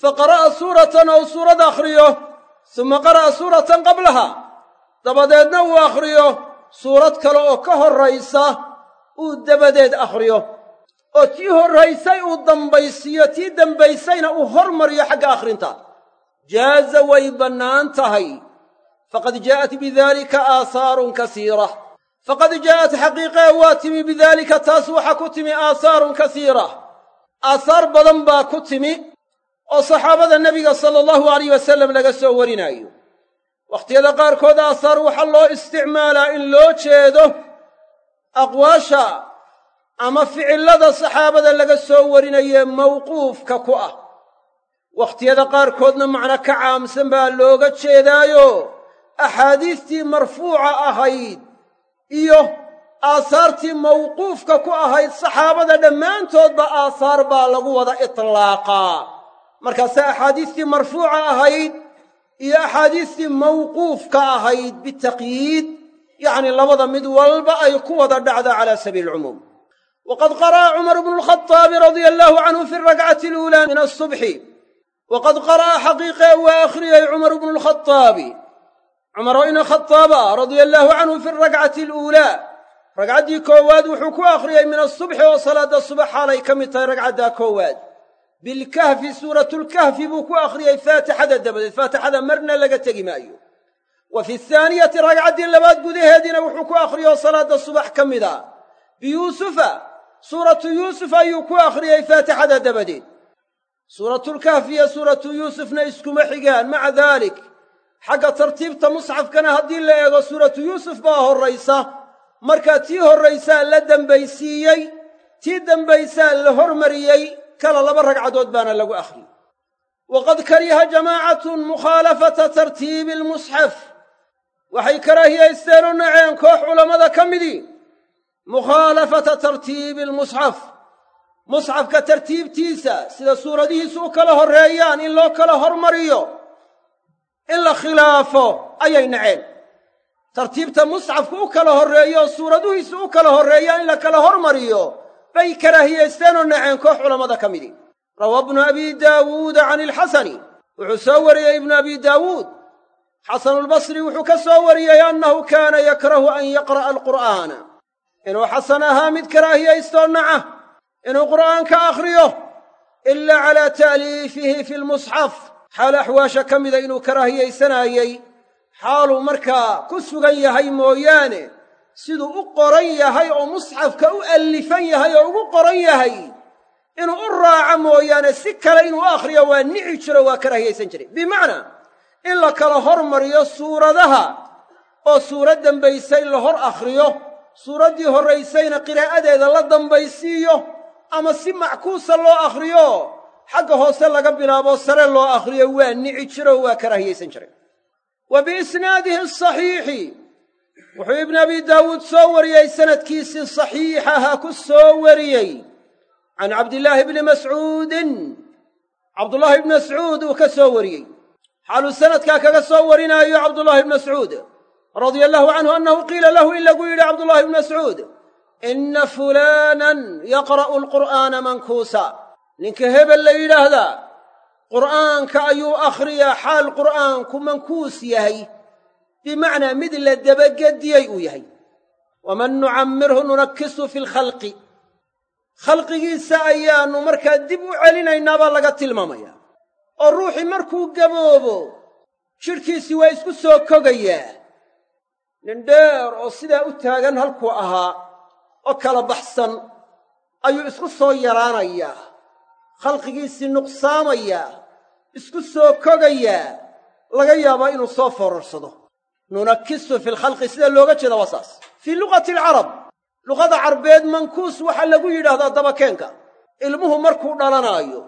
fa qara'a suuratan ou suurad akhriyo suma qara'a suuratan qablaha dabadeedna uu akhriyo. Suurad kale oo ka horraysa uu dabadeed akhriyo. Oo tii horraysay uu dambaysiiyo tii dambaysayna uu hormariyo xagga akhrinta. Jaaza way bannaan tahay. Faqad jaa'at bidaalika aahaarun kasiira. Faqad jaa'at xaqiiqee waa timi bidaalika taas waxaa ku timi aahaarun kasiira. Aahaar badan baa ku timi oo saxaabada nebiga sala allahu alayh wasallam laga soo warinaayo wakhtiyada qaarkood aahaar waxaa loo isticmaalaa in loo jeedo aqwaasha ama ficillada saxaabada laga soo warinayee mawquufka ku ah. Wakhtiyada qaarkoodna macno ka caamsan baa looga jeedaayo axaadiistii marfuuca ahayd iyo aasaartii mawquufka ku ahayd saxaabada dhammaantoodba aasaar baa lagu wada itlaaqaa. Markaase axaadiistii marfuuca ahayd iyo axaadiistii mawquufka ahayd bitaqyiid yacni labada mid walba ay ku wada dhacda cala sabiili alcumuum waqad qara'a cumar bnu lkhaaabi radia allaahu canhu fi rakcati aluulaa min asubxi waqad qara'a xaqiiqee waa akhriyey cumar bnu lkhaaabi cumar oo ina khadaaba radia allaahu canhu fi rakcati aluulaa. Ragcaddii koowaad wuxuu ku akhriyey min asubxi oo salaadda subax xaalay ka mid tahay ragcaddaa koowaad bilkahfi suuratulkahfi buu ku akhriyey faatixada dabadeed faatixada marna laga tegi maayo wa fi haaniyati ragcaddii labaad gudaheediina wuxuu ku akhriyoo salaadda subax ka mid a biyuusufa suuratu yuusuf ayuu ku akhriyey faatixada dabadeed suuratulkahfi iyo suuratu yuusufna iskuma xigaan maca daalik xagga tartiibta musxafkana haddii la eego suuratu yuusuf baa horraysa markaa tii horraysaa la dembaysiiyey tii dembaysaa la hormariyey kala laba ragcadood baana lagu akhriyey waqad kariha jamaacatun mukhaalafata tartiibi almusxaf waxay karaahiyaysteen oo naceen koox culammada ka midii. Mukhaalafata tartiibi almusxaf musxafka tartiibtiisa sida suuradihiisu u kala horreeyaan in loo kala hormariyo in la khilaafo ayay naceen. Tartiibta musxafku u kala horreeyo suuraduhiisu u kala horreeyaan in la kala hormariyo bay karaahiyaysteen naceen koox culammada ka midii rawaa ibnu abi daawuuda can ilxasani wuxuu soo wariyey ibnu abi daawuud xasanulbasri wuxuu ka soo wariyey annahu kaana yakrahu an yaqra'a alqur'aana inuu xasan ahaa mid karaahiyaystoo naca inuu qur'aanka akhriyo ila calaa ta'liifihi fi lmusxaf xaal axwaasha ka mida inuu karaahiyaysanaayey xaaluu markaa ku sugan yahay mooyaane siduu u qoran yahay oo musxafka u allifan yahay oo ugu qoran yahay inuu u raaco mooyaane si kale inuu u akhriyo waa nici jiro waa karaahiyaysan jiray bimacnaa in la kala hormariyo suuradaha oo suurad dambaysay la hor akhriyo suuraddii horraysayna qiraa'adeeda la dambaysiiyo ama si mackuusa loo akhriyo xagga hoose laga bilaabo sare loo akhriyo waa nici jiro waa karaahiyaysan jiray wa biisnaadihi asaxiixi wuxuu ibnu abi daawuud soo wariyey sanadkiisii saxiixaha ku soo wariyey. Can cabdillaahi bni mascuudin cabdullaahi bni mascuud uu ka soo wariyey. Xaaluu sanadkaa kaga soo warinaayo cabdullaahi bni mascuud radia allahu canhu annahu qiila lahu in lagu yidhi cabdullaahi bni mascuud inna fulaanan yaqra'u alqur'aana mankuusa. Ninka hebel la yidhaahdaa qur'aanka ayuu akhriyaa xaal qur'aanku mankuus yahay bimacnaa mid la dabagediyey uu yahay. Waman nucammirhu nunakisu fi lkhalqi khalqigiisa ayaannu markaa dib u celinaynaa baa laga tilmaamayaa oo ruuxii markuu gaboobo jidhkiisii waa isku soo kogayaa. Nin dheer oo sidaa u taagan halkuu ahaa oo kala baxsan ayuu isku soo yaraanayaa khalqigiisii nuqsaamayaa isku soo kogayaa. Laga yaabaa inuu soo foorarsado nunakisu fi lkhalqi sida looga jeeda waa saas fii luqati alcarab luqada carbeed mankuus waxaa lagu yidhaahdaa dabakeenka ilmuhu markuu dhalanaayo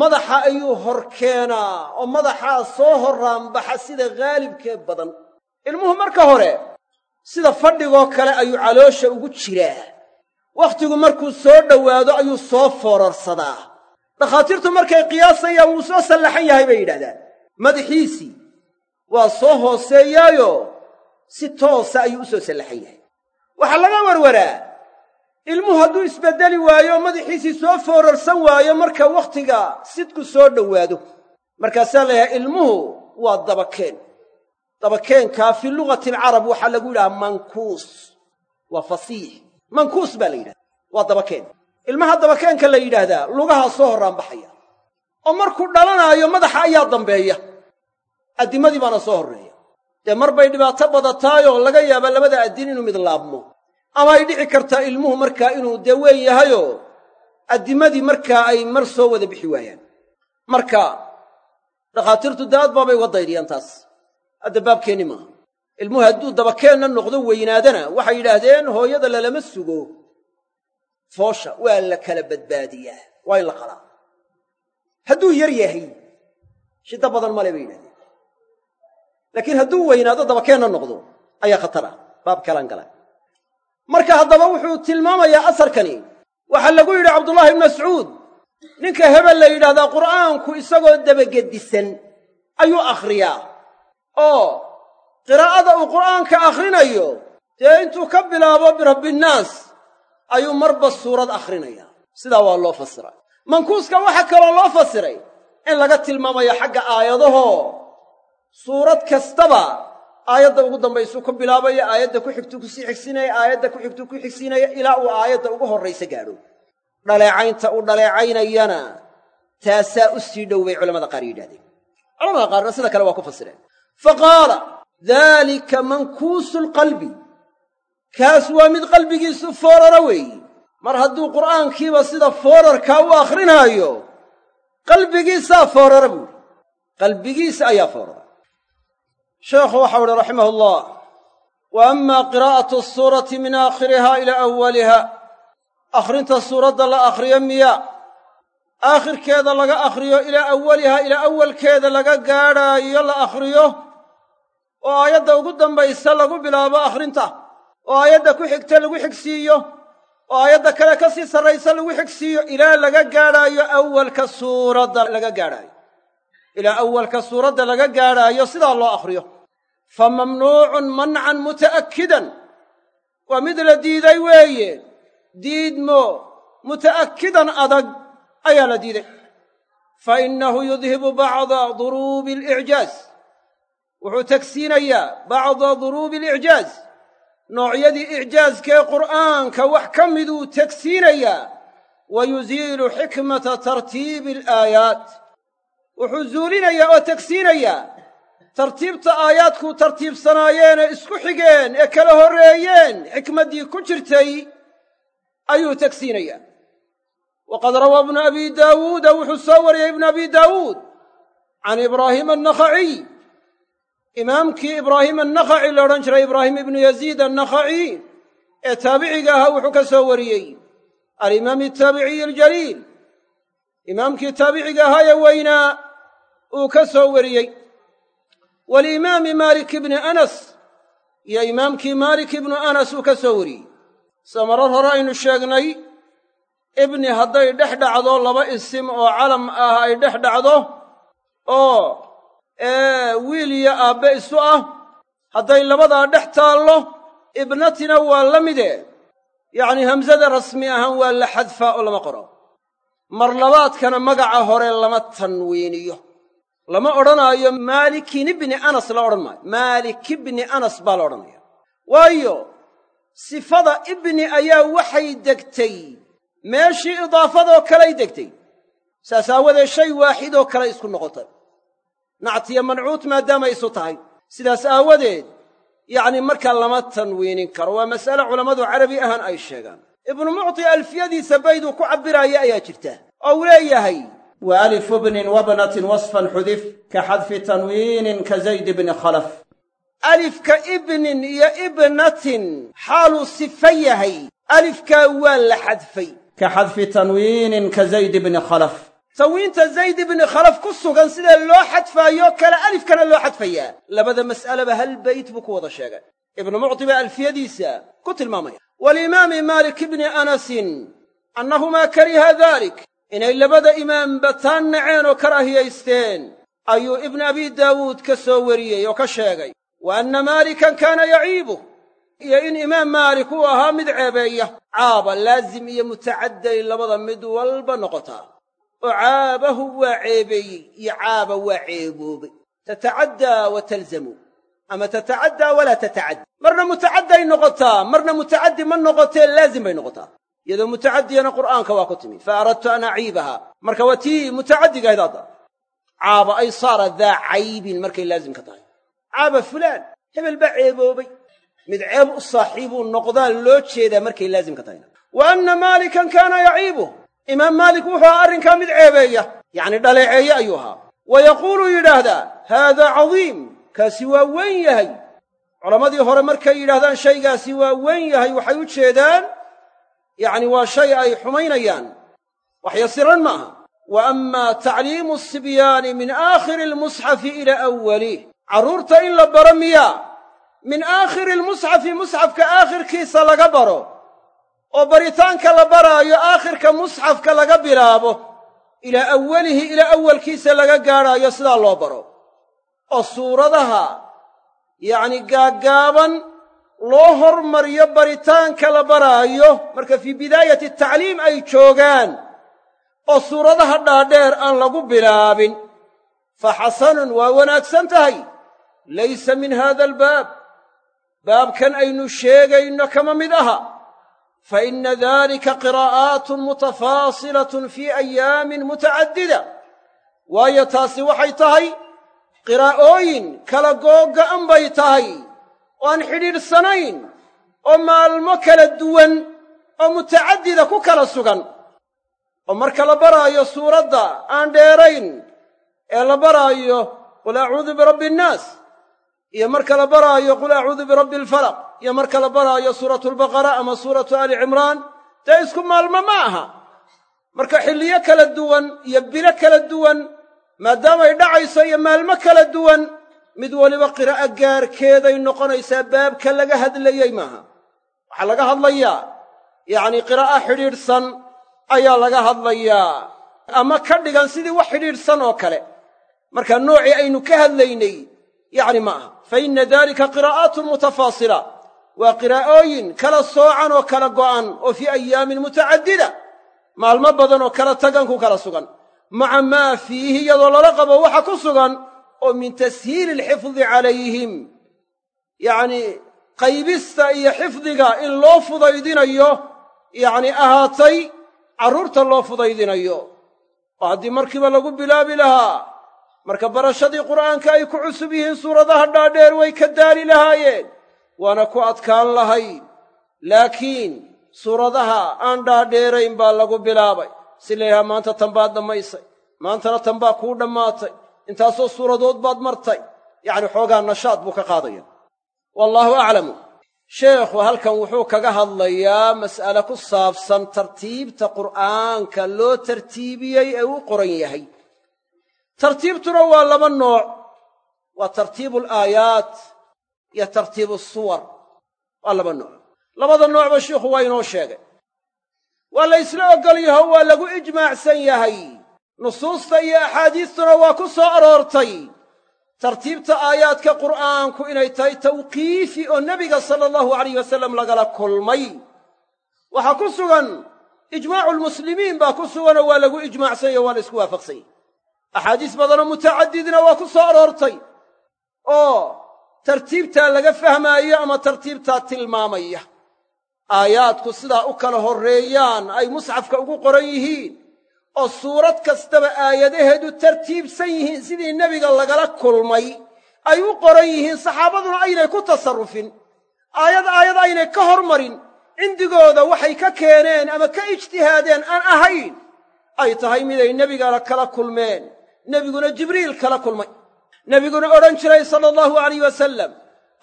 madaxa ayuu hor keenaa oo madaxaa soo horraanbaxa sida haalibkee badan ilmuhu marka hore sida fadhigoo kale ayuu caloosha ugu jiraa wakhtigu markuu soo dhowaado ayuu soo foorarsadaa dhakhaatiirtu markay qiyaasayaan wuu soo sallaxan yahay bay yidhahdaan madaxiisii waa soo hooseeyaayo. Si toosa ayuu u soo sallaxan yahay. Waxaa laga warwaraa. Ilmuhu hadduu isbeddeli waayo madaxiisii soo foorarsan waayo marka wakhtiga sidku soo dhowaado. Markaasaa layahay ilmuhu waa dabakeen. Dabakeenkaa fii lugati alcarab waxaa lagu yidhaha mankuus. Waa fasiix mankuus baa la yidhahda waa dabakeen. Ilmaha dabakeenka la yidhaahdaa lugahaa soo horraan baxaya oo markuu dhalanaayo madaxa ayaa dambeeya addimadii baana soo horreeya. Dee mar bay dhibaato badataayoo laga yaaba labada addin inuu mid laabmo. Ama ay dhici kartaa ilmuhu markaa inuu dee weyn yahayoo addimadii markaa ay mar soo wada bixi waayaan. Marka dhakhaatiirtu daad baabay uga daydhiyaan taas. Hadda baabkeenni maaha. Ilmuhu hadduu dabakeenna noqdo weynaadana waxay yidhaahdeen hooyada lalama sugo. Foosha waa la kala badbaadiyaa. Waa in la qalaa. Hadduu yar yahay shiddo badan male bay yidhahdeen laakiin hadduu weynaado dabakeenna noqdo. Ayaa khatar ah baab kalaan gala marka haddaba wuxuu tilmaamayaa asarkani. Waxaa lagu yidhi cabdullaahi ibnu mascuud ninka hebel la yidhahdaa qur'aanku isagoo dabagedisan ayuu akhriyaa. Oo qiraa'ada uu qur'aanka akhrinayo dee intuu ka bilaabo birabbinnaas ayuu marba suurad akhrinaya sidaa waa loo fasiray. Mankuuska waxaa kaloo loo fasiray in laga tilmaamayo xagga aayadahoo suurad kastaba aayadda ugu dambaysuu ku bilaabayo aayadda ku xigtuu ku sii xigsinaya aayadda ku xigtuu ku xigsiinaya ilaa uu aayadda ugu horraysa gaadho. Dhaleecaynta uu dhaleecaynayana taasaa u sii dhow bay culamada qaar yidhahdeen culamada qaarna sida kale waa ku fasireen. Fa qaala daalika mankuusu lqalbi kaas waa mid qalbigiisu foorara weeyi mar hadduu qur'aankiiba sida foorarkaa u akhrinaayo qalbigiisaa foorara buuri qalbigiisa ayaa foorara sheekhu waxau uhi raximah allah wa ama qiraa'atu suurati min aakhiriha ilaa awwaliha. Akhrinta suuradda la akhriyo miya aakhirkeeda laga akhriyo ilaa awwaliha ilaa awalkeeda laga gaadhaayo la akhriyo oo aayadda ugu dambaysa lagu bilaabo akhrinta oo aayadda ku xigta lagu xigsiiyo oo aayadda kale ka sii sarraysa lagu xigsiiyo ilaa laga gaadhaayo awalka suuradda laga gaadhaayo ilaa awalka suuradda laga gaadhaayo sidaa loo akhriyo. Fa mamnuucun mancan muta'akkidan. Waa mid la diiday weeye. Diidmo muta'akkidan adag ayaa la diiday. Fa innahu yudhibu bacda duruubi alicjaaz wuxuu tegsiinayaa bacda duruubi alicjaaz noocyadii icjaaskee qur'aanka wax ka miduu tegsiinayaa wa yusiilu xikmata tartiibi alaayaat wuxuu zuulinayaa oo tegsiinayaa tartiibta aayaadkuu tartiibsanaayeen ee isku xigeen ee kala horreeyeen xikmaddii ku jirtay ayuu tegsiinayaa waqad rawaa ibnu abi daawuuda wuxuu soo wariyey ibnu abi daawuud can ibraahiima annakhaciy imaamkii ibraahim annakhaci la odhan jiray ibraahim ibnu yaziid annakhaci ee taabiciga ahaa wuxuu ka soo wariyey. Alimaami ataabiciyi aljaliil. Imaamkii taabiciga ahaa ee weynaa uu ka soo wariyey. Waliimaami maalik ibni anas iyo imaamkii maalik ibnu anas uu ka soo wariyey. Sida marar hore aynu sheegnay ibni hadday dhex dhacdo laba isim oo calam ah ay dhex dhacdo oo wiil iyo aabbe isu ah. Hadday labadaa dhex taallo ibnatina waa la mide yacnii hamsada rasmi ahaan waa la xadfaa oo lama qoro. Mar labaadkana magaca hore lama tanwiiniyo lama odhanaayo maalikin ibni anas la odhan maayo. Maalik ibni anas baa la odhanaya. Waayo sifada ibni ayaa waxay degtay. Meeshii idaafadoo kaley degtay. Saas aawadeed shay waaxidoo kale isku noqotay. Nactiya mancuut maadaamay isu tahay. Sidaas aawadeed yacni markaa lama tanwiinin karo. Waa mas'ale culammadu carabi ahaan ay sheegaan. Ibnu mucti alfiyadiisa bayduu ku cabbiraaya ayaa jirta. Oo uu leeyahay alifu bnin wabnatin wasfan xudif ka xadfi tanwiinin ka zayd bni khalaf alifka ibnin iyo ibnatin xaaluu sifa yahay alifkaa waa la xadfay ka xadfi tanwiinin ka zayd bni khalaf tanwiinta zayd ibni khalaf ku sugan sida loo xadfaayoo kale alifkana loo xadfayaa labada mas'aleba hal bayt buu ku wada sheegay ibnu mucti baa alfiyadiisa ku tilmaamaya walimaami maalik ibni anasin annahumaa kariha dalik inay labada imaamba taan naceen oo karaahiyaysteen ayuu ibnu abi daawuud ka soo wariyey oo ka sheegay wa anna maalikan kaana yaciibuh iyo in imaam maalik uu ahaa mid ceebeeya caaba laazim iyo mutacadday labada mid walba noqotaa oo caabahu waa ceebeeyey iyo caaba waa ceeboobay. Tatacaddaa wa talzamu ama tatacaddaa walaa tatacaddi marna mutacadday noqotaa marna mutacaddi ma noqotee laazim bay noqotaa iyadoo mutacadiyana qur'aanka waa ku timi. Fa aradtu an aciibaha. Marka waa tii mutacaddiga ahayd hadda. Caaba ay saara daa caybin markay laazimka tahay. Caaba fulaan hebel baa ceeboobay. Mid ceeb u saaxiibuu noqdaa loo jeedaa markay laazimka tahayna. Wa anna maalikan kaana yaciibuh imaam maalik wuxuu ahaa arrinkaa mid ceebeeya yacni dhaleeceeye ayuu ahaa. Wa yaquulu yidhaahdaa haadaa cadiim kaasi waa weyn yahay. Culammadii hore markay yidhahdaan shaygaasi waa weyn yahay waxay u jeedaan yacni waa shay ay xumaynayaan. Wax yasiran ma aha. Wa amma tacliimu asibyaani min aakhiri almusxafi ilaa awwalih carruurta in la baro miyaa min aakhiri almusxafi musxafka aakhirkiisa laga baro oo baritaanka la baraayo aakhirka musxafka laga bilaabo ilaa awwalihi ilaa awalkiisa laga gaadhaayo sidaa loo baro. Oo suuradaha yacni gaaggaaban loo hormariyo baritaanka la baraayo marka fii bidaayati tacliim ay joogaan oo suuradaha dhaadheer aan lagu bilaabin. Fa xasanun waa wanaagsan tahay. Laysa min haada albaab. Baabkan aynu sheegayno kama mid aha. Fa inna dalika qiraa'aatun mutafaasilatun fii ayaamin mutacaddida. Waayo taasi waxay tahay qiraa'ooyin kala googga'an bay tahay oo aan xidhiidhsanayn oo maalmo kala duwan oo mutacaddida ku kala sugan. Oo marka la baraayo suuradda aan dheerayn ee la baraayo qul acuudu birabbi innaas iyo marka la baraayo qul acuudu birabbi alfalaq iyo marka la baraayo suuratu albaqara ama suuratu aali cimraan dee isku maalmo ma aha. Marka xilliyo kala duwan iyo bilo kala duwan maadaamay dhacayso iyo maalmo kala duwan mid weliba qiraa'a gaarkeeday noqonaysaa baabka laga hadlayey maaha. Waxaa laga hadlayaa yacnii qiraa'a xidhiidhsan ayaa laga hadlayaa. Ama ka dhigan sidii wax xidhiidhsan oo kale. Marka noocii aynu ka hadlaynay yacni ma aha. Fa inna dalika qiraa'aatun mutafaasila. Waa qiraa'ooyin kala soocan oo kala go'an oo fii ayaamin mutacaddida maalmo badan oo kala tagan ku kala sugan. Maca maa fiihi iyadoo lala qabo waxa ku sugan oo min tashiili alxifdi calayhim. Yacnii qaybista iyo xifdiga in loo fudaydinayo yacni ahaatay carruurta loo fudaydinayo. Oo haddii markiiba lagu bilaabi lahaa marka barashadii qur'aanka ay ku cusub yihiin suuradaha dhaadheer way ka daali lahaayeen waana ku adkaan lahayd laakiin suuradaha aan dhaadheerayn baa lagu bilaabay. Si la yidhaha maanta tan baad dhammaysay maantana tan baa kuu dhammaatay intaasoo suuradood baad martay. Yacni xoogaa nashaad buu ka qaadaya. Wallaahu aclamu. Sheekhu halkan wuxuu kaga hadlayaa mas'ale ku saabsan tartiibta qur'aanka loo tartiibiyey ee u qoran yahay. Tartiibtuna waa laba nooc. Waa tartiibu alaayaat iyo tartiibu suwar. Waa laba nooc. Labada noocba shiikhu waa inoo sheegay. Waa la ysla oggol yaho waa lagu ijmaacsan yahay nusuusta iyo axaadiistuna waa ku soo aroortay. Tartiibta aayaadka qur'aanku inay tahay tawqiifi oo nebiga sala allahu alayh wasalam lagala kulmay. Waxaa ku sugan ijmaacu lmuslimiin baa ku suganoo waa lagu ijmaacsanyah waa la isku waafaqsanyay axaadiis badanoo mutacadidna waa ku soo aroortay oo tartiibtaa laga fahmaayo ama tartiibtaa tilmaamaya. Aayaadku sidaa u kala horreeyaan ay musxafka ugu qoran yihiin oo suurad kastaba aayadaheedu tartiibsan yihiin sidii nebiga lagala kulmay ay u qoran yihiin saxaabaduna aynay ku tasarrufin. Aayad aayad aynay ka hormarin. Cindigooda waxay ka keeneen ama ka ijtihaadeen aan ahayn ay tahay miday nebigala kala kulmeen. Nebiguna jibriil kala kulmay. Nebiguna odhan jiray sala allahu alayh wasalam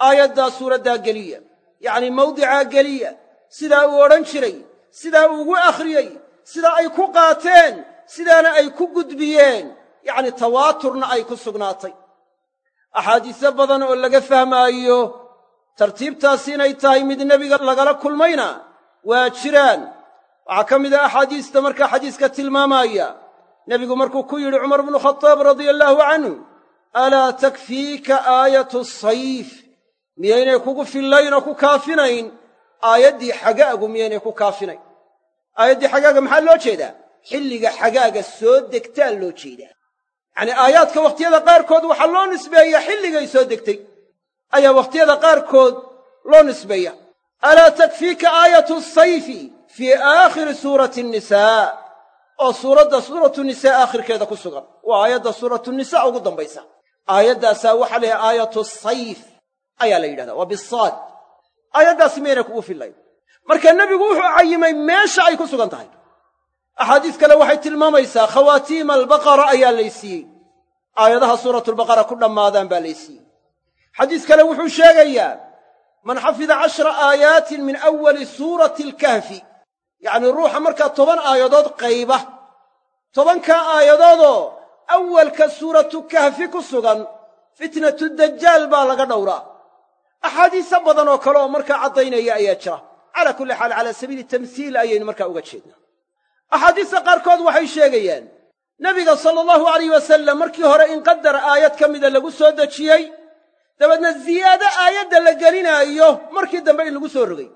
aayaddaa suuraddaa geliya. Yacnii mawdicaa geliya. Sidaa uu odhan jiray. Sidaa uu ugu akhriyey sidaa ay ku qaateen sidaana ay ku gudbiyeen. Yacni tawaaturna ay ku sugnaatay. Axaadiisyo badan oo laga fahmaayo tartiibtaasi inay tahay mid nebiga lagala kulmayna waa jiraan. Waxaa ka mid ah axaadiista markaa xadiiska tilmaamaaya. Nebigu markuu ku yidhi cumar bnu khadaab radia allaahu canhu alaa takfiika aayatu sayf? Miyaynay kugu fillayn oo ku kaafinayn? Aayaddii xagaagu miyaynay ku kaafinayn aayaddii xagaaga maxaa loo jeedaa? Xilliga xagaaga soo degtaa loo jeedaa. Yacnii aayaadka wakhtiyada qaarkood waxaa loo nisbeeyaa xilligay soo degtay. Ayaa wakhtiyada qaarkood loo nisbeeya alaa takfiika aayatu sayfi fii aakhiri suurati nnisaa oo suuradda suuratu nisaa aakhirkeeda ku sugan. Waa aayadda suuratu nisaa ugu dambaysa. Aayaddaasaa waxaa la aayatu sayf ayaa la yidhahdaa. Waa bisaad. Aayaddaasi mayna kugu fillayn marka nebigu wuxuu cayimay meesha ay ku sugan tahay. Axaadiis kale waxay tilmaamaysaa khawaatiima albaqara ayaa laysiiyey aayadaha suuratulbaqara ku dhammaadaan baa laysiiyey xadiis kale wuxuu sheegayaa man xafida cashra aayaatin min awali suurati alkahfi yacnii ruuxa markaa toban aayadood qayba. Tobankaa aayadoodoo awalka suuratu kahfi ku sugan fitnatu dajaal baa laga dhowraa. Axaadiisa badan oo kale oo markaa caddaynaya ayaa jira calaa kulli xaal calaa sabiili tamhiil ayaynu markaa uga jeednaa. Axaadiista qaarkood waxay sheegayaan nebiga sala allahu alayh wasallam markii hore in qadar aayad ka mida lagu soo dejiyey dabeedna ziyaado aayadda la gelinaayo markii dambe in lagu soo rogay.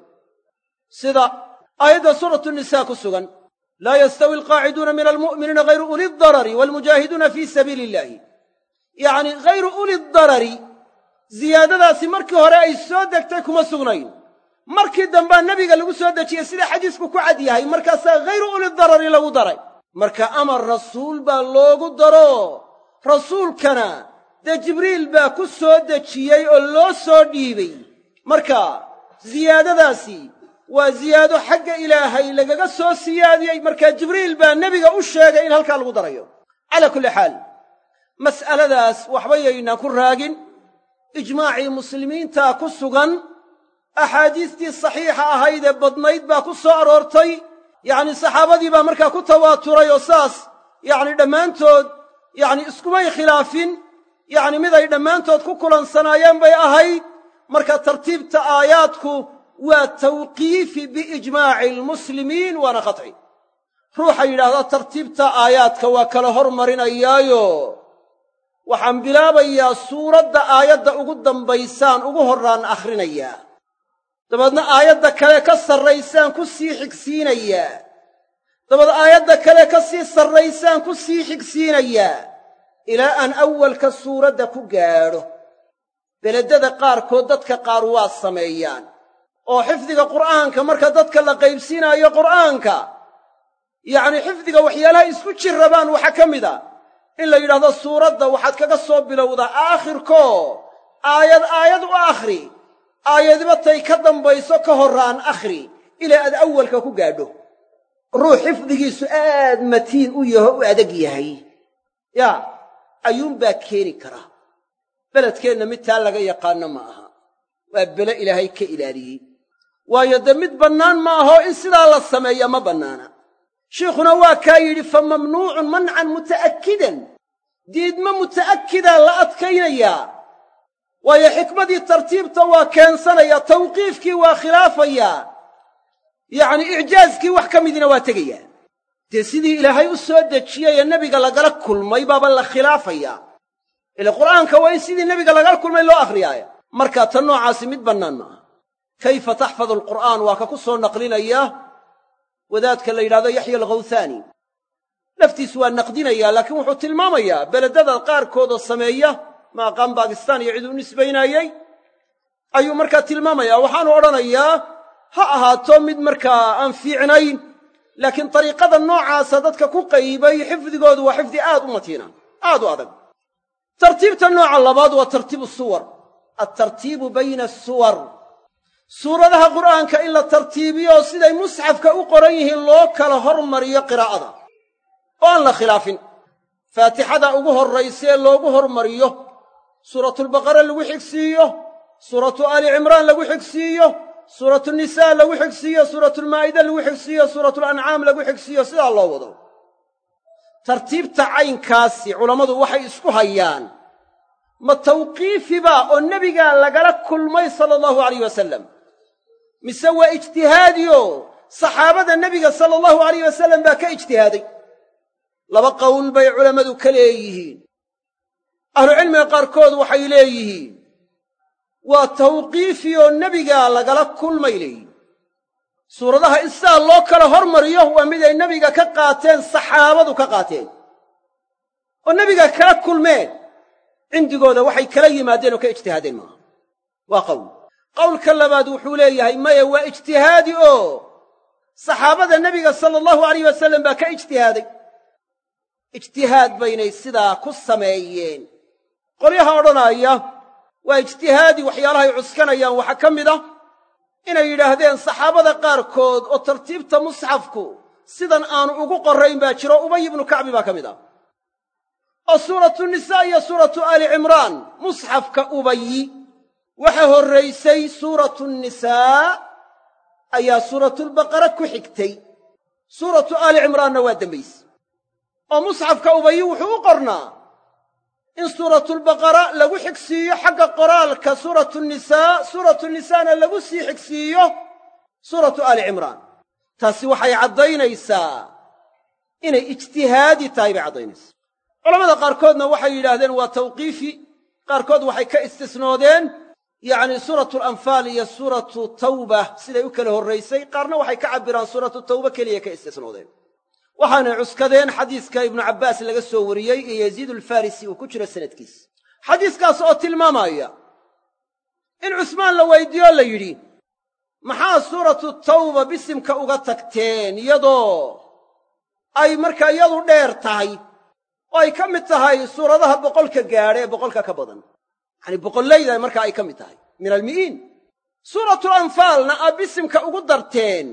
Sida aayadda suuratu nisaa ku sugan laa yastawi alqaaciduuna min almu'miniina hayru uli darari waalmujaahiduuna fii sabiili illaahi yacnii hayru uli darari ziyaadadaasi markii hore ay soo degtay kuma sugnayn markii dambaa nebiga lagu soo dejiyey sida xadiisku ku cad yahay markaasaa hayru uli darari lagu daray. Marka amar rasuul baa loogu daro. Rasuulkana dee jibriil baa ku soo dejiyey oo loo soo dhiibay. Marka ziyaadadaasi waa ziyaado xagga ilaahay lagaga soo siyaadiyey. Markaa jibriil baa nebiga u sheegay in halkaa lagu darayo. Calaa kulli xaal mas'aladaas waxba yaynaan ku raagin. Ijmaacii muslimiintaa ku sugan axaadiistii saxiixa ahayd ee badnayd baa ku soo aroortay. Yacni saxaabadii baa markaa ku tawaaturay oo saas yacni dhammaantood yacni iskumay khilaafin yacni mid ay dhammaantood ku kulansanaayeen bay ahayd. Marka tartiibta aayaadku waa tawqiifi biijmaaci almuslimiin waana qatci. Ruuxa yidhaahda tartiibta aayaadka waa kala hormarinayaayo. Waxaan bilaabayaa suuradda aayadda ugu dambaysaan ugu horraan akhrinayaa dabeedna aayadda kale ka sarraysaan ku sii xigsiinayaa dabeed aayadda kale ka sii sarraysaan ku sii xigsiinayaa ilaa aan awalka suuradda ku gaadho. Beledada qaarkood dadka qaar waa sameeyaan. Oo xifdiga qur'aanka marka dadka la qaybsiinaayo qur'aanka yacnii xifdiga waxyaalaha isku jirrabaan waxaa ka mid a in la yidhaahdo suuradda waxaad kaga soo bilowdaa aakhirkoo. Aayad aayad u akhri aayadiba tay ka dambayso ka horraan akhri. Ilaa aad awalka ku gaadho. Ruux xifdigiisu aad matiin u yaho u adag yahay. Yaa ayuunbaa keeni kara. Beledkeenna mid taa laga yaqaanno ma aha. Waa bele ilaahay ka ilaaliyey. Waayo dee mid bannaan ma aho in sidaa la sameeya ma bannaana. Shiikhuna waa kaa yidhi fa mamnuucun mancan muta'akkidan. Diidma muta'akkidaa la adkaynayaa waayo xikmadii tartiibta waa keensanayaa tawqiifkii waa khilaafayaa yacnii icjaaskii wax ka midina waa tegayaa dee sidii ilaahay u soo dejiyey ee nebiga lagala kulmay baaba la khilaafayaa ile qur'aanka waa in sidii nebiga lagala kulmay loo akhriyaaya markaa tan noocaasi mid bannaan ma aha. Kayfa taxfadu alqur'aan? Waa ka ku soo naqlinaya? Wadaadka la yidhahdo yaxya alkhawthaani laftiisu waa naqdinayaa laakiin wuxuu tilmaamayaa beledada qaarkoodoo sameeya ma aqaan baakistaan iyo cid u nisbaynaayey ayuu markaa tilmaamayaa. Waxaanu odhanayaa ha ahaato mid markaa aan fiicnayn laakiin dariiqada noocaasa dadka ku qaybay xifdigoodu waa xifdi aad u matiina aad u adag. Tartiibta nooca labaad waa tartiibu suwar. Altartiibu bayna asuwar suuradaha qur'aanka in la tartiibiyo siday musxafka u qoran yihiin loo kala hormariyo qiraa'ada. Oo aan la khilaafin. Faatixada ugu horraysee loogu hormariyo suuratulbaqara lagu xigsiiyo suuratu aali cimraan lagu xigsiiyo suuratu nisaa lagu xigsiiyo suuratulmaa'ida lagu xigsiiyo suuratulancaam lagu xigsiiyo sidaa loo wado. Tartiibta caynkaasi culammadu waxay isku hayaan. Ma tawqiifiba oo nebigaa lagala kulmay sala allahu alayh wasalam mise waa ijtihaadiyo? Saxaabada nebiga sala allahu alayh wasalam baa ka ijtihaaday. Laba qowl bay culammadu ka leeyihiin ahlucilmiga qaarkood waxay leeyihiin waa tawqiifi oo nebigaa lagala kulmay leeyihiin suuradaha in loo kala hormariyo waa mid ay nebiga ka qaateen saxaabadu ka qaateen. Oo nebiga kala kulmeen cindigooda waxay kala yimaadeen oo ka ijtihaadeen maaha. Waa qowl qowlka labaad wuxuu leeyahay maya waa ijtihaadi oo saxaabada nebiga sala allahu alayh wasalam baa ka ijtihaaday. Ijtihaad baynay sidaa ku sameeyeen qolyaha odhanaya waa ijtihaadi waxyaalahay cuskanayaan waxaa ka mid ah inay yidhaahdeen saxaabada qaarkood oo tartiibta musxafku sidan aanu ugu qorrayn baa jiro ubay ibnu kacbi baa ka mid ah. Oo suuratu nisaa iyo suuratu aali cimraan musxafka ubayi waxa horraysay suuratu nisaa ayaa suuratulbaqara ku xigtay. Suuratu aali cimraanna waa dembayse oo musxafka ubayi wuxuu u qornaa in suuratulbaqara lagu xigsiiyo xagga qoraalka suuratu nisaa suuratu nisaana lagu sii xigsiiyo suuratu aali cimraan. Taasi waxay caddaynaysaa inay ijtihaadi tahay bay caddaynaysaa. Culamada qaarkoodna waxay yidhaahdeen waa tawqiifi qaarkood waxay ka istisnoodeen yacni suuratu alanfaal iyo suuratu tawba siday u kala horraysay qaarna waxay ka cabbiraan suuratu tawba keliya ka istisnoodeen waxaanay cuskadeen xadiiska ibnu cabbaas laga soo wariyey ee yaziid alfarisi uu ku jiro sanadkiis. Xadiiskaas oo tilmaamaya in cusmaan la weydiiyo la yidhi maxaa suuratu tawba bisimka uga tagteen iyadoo ay markaa iyadu dheer tahay? Oo ay ka mid tahay suuradaha boqolka gaadha ee boqolka ka badan. Yacanii boqollayda markaa ay ka mid tahay. Min almi'iin suuratul anfaalna aa bisimka ugu darteen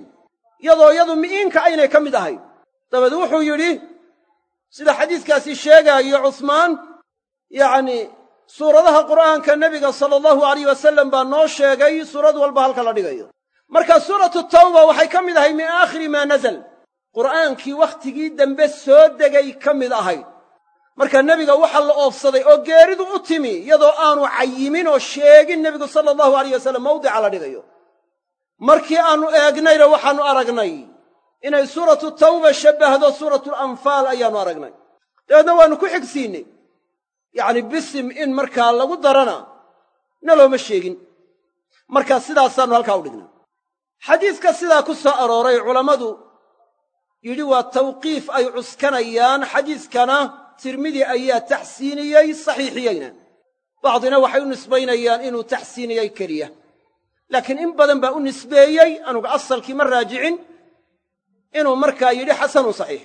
iyadoo iyadu mi'iinka aynay ka mid ahayn dabeed wuxuu yidhi sida xadiiskaasi sheegaayo cusmaan yacnii suuradaha qur'aanka nebiga sala allahu alayh wasalam baa noo sheegay suurad walba halka la dhigayo. Marka suuratu tawba waxay ka mid ahay min aakhiri maa nazal. Qur'aankii wakhtigii dambe soo degay ka mid ahayd marka nebiga waxa la oofsaday oo geeridu u timi iyadoo aanu cayimin oo sheegin nebigu sala allahu alayh wasalam mawdica la dhigayo. Markii aannu eegnayna waxaannu aragnay inay suuratu tawba shabbahdo suuratulanfaal ayaannu aragnay. Dabeedna waannu ku xigsiinnay yacni bisim in markaa lagu darana na looma sheegin. Markaa sidaasaannu halkaa u dhignay. Xadiiska sidaa ku soo arooray culammadu yidhi waa tawqiif ay cuskanayaan. Xadiiskana tirmidi ayaa taxsiiniyey saxiixiyeyna. Bacdina waxay u nisbaynayaan inuu taxsiiniyey keliya. Laakiin in badan baa u nisbeeyey anugu asalkii ma raajicin inuu markaa yidhi xasanun saxiix.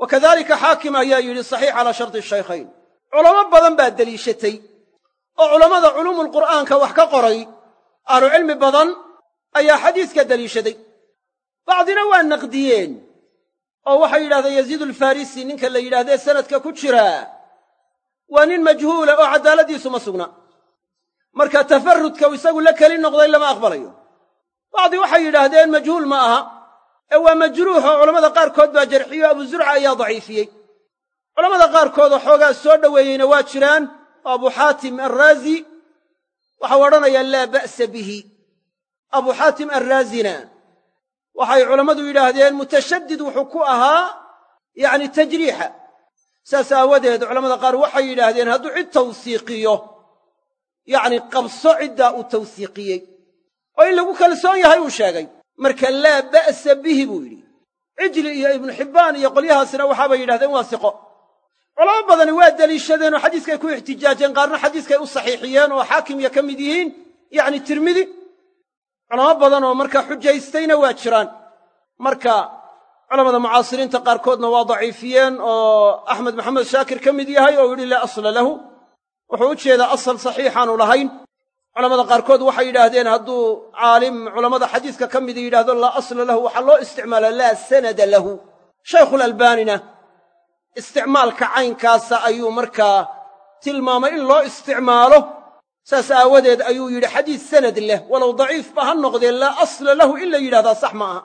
Wa kadalika xaakim ayaa yidhi saxiix calaa sharti shaykhayn. Culamo badan baa deliishatay oo culammada culuumulqur'aanka wax ka qoray ahlucilmi badan ayaa xadiiska deliishaday. Bacdina waa naqdiyeen oo waxay yidhahdeen yaziid alfarisi ninka la yidhaahdee sanadka ku jiraa waa nin majhuula oo caddaaladiisu ma sugna. Marka tafarrudka isagu la keli noqday lama aqbalayo. Bacdi waxay yidhaahdeen majhuul ma aha ee waa majruux oo culammada qaarkood baa jarxiyo abu zurca ayaa daciifiyey. Culammada qaarkood oo xoogaa soo dhoweeyeyna waa jiraan oo abu xaatim arraazi waxau odhanayaa laa ba'sa bihi. Abu xaatim arraazina waxay culammadu yidhaahdeen mutashaddid wuxuu ku ahaa yacni tajriixa. Saas aawadeed culamada qaar waxay yidhaahdeen hadduu cid tawsiiqiyo yacni qabso ciddaa uu tawsiiqiyey. Oo in lagu kalsoon yahay uu sheegay marka laa ba'sa bihi buu yidhi. Cijli iyo ibnu xibbaan iyo qolyahaasina waxaabay yidhahdeen waa siqo. Culamo badani waa deliishadeen oo xadiiskay ku ixtijaajeen qaarna xadiiskay u saxiixiyeen oo xaakimya ka mid yihiin yacni tirmidi. Culamo badan oo markaa xujaystayna waa jiraan. Marka culamada mucaasiriinta qaarkoodna waa daciifiyeen oo axmed maxamed shaakir ka mid yahay oo yidhi laa asla lahu. Wuxuu u jeedaa asal saxiixaanu lahayn culamada qaarkood waxay yidhaahdeen hadduu caalim culammada xadiiska ka midi yidhahdo laa asla lahu waxaa loo isticmaalaa laa sanada lahu. Shaykhulalbaanina isticmaalka caynkaasa ayuu markaa tilmaamay in loo isticmaalo. Saas aawadeed ayuu yidhi xadiis sanad leh walow daciifba ha noqdee laa asla lahu in la yidhahdaa sax ma aha.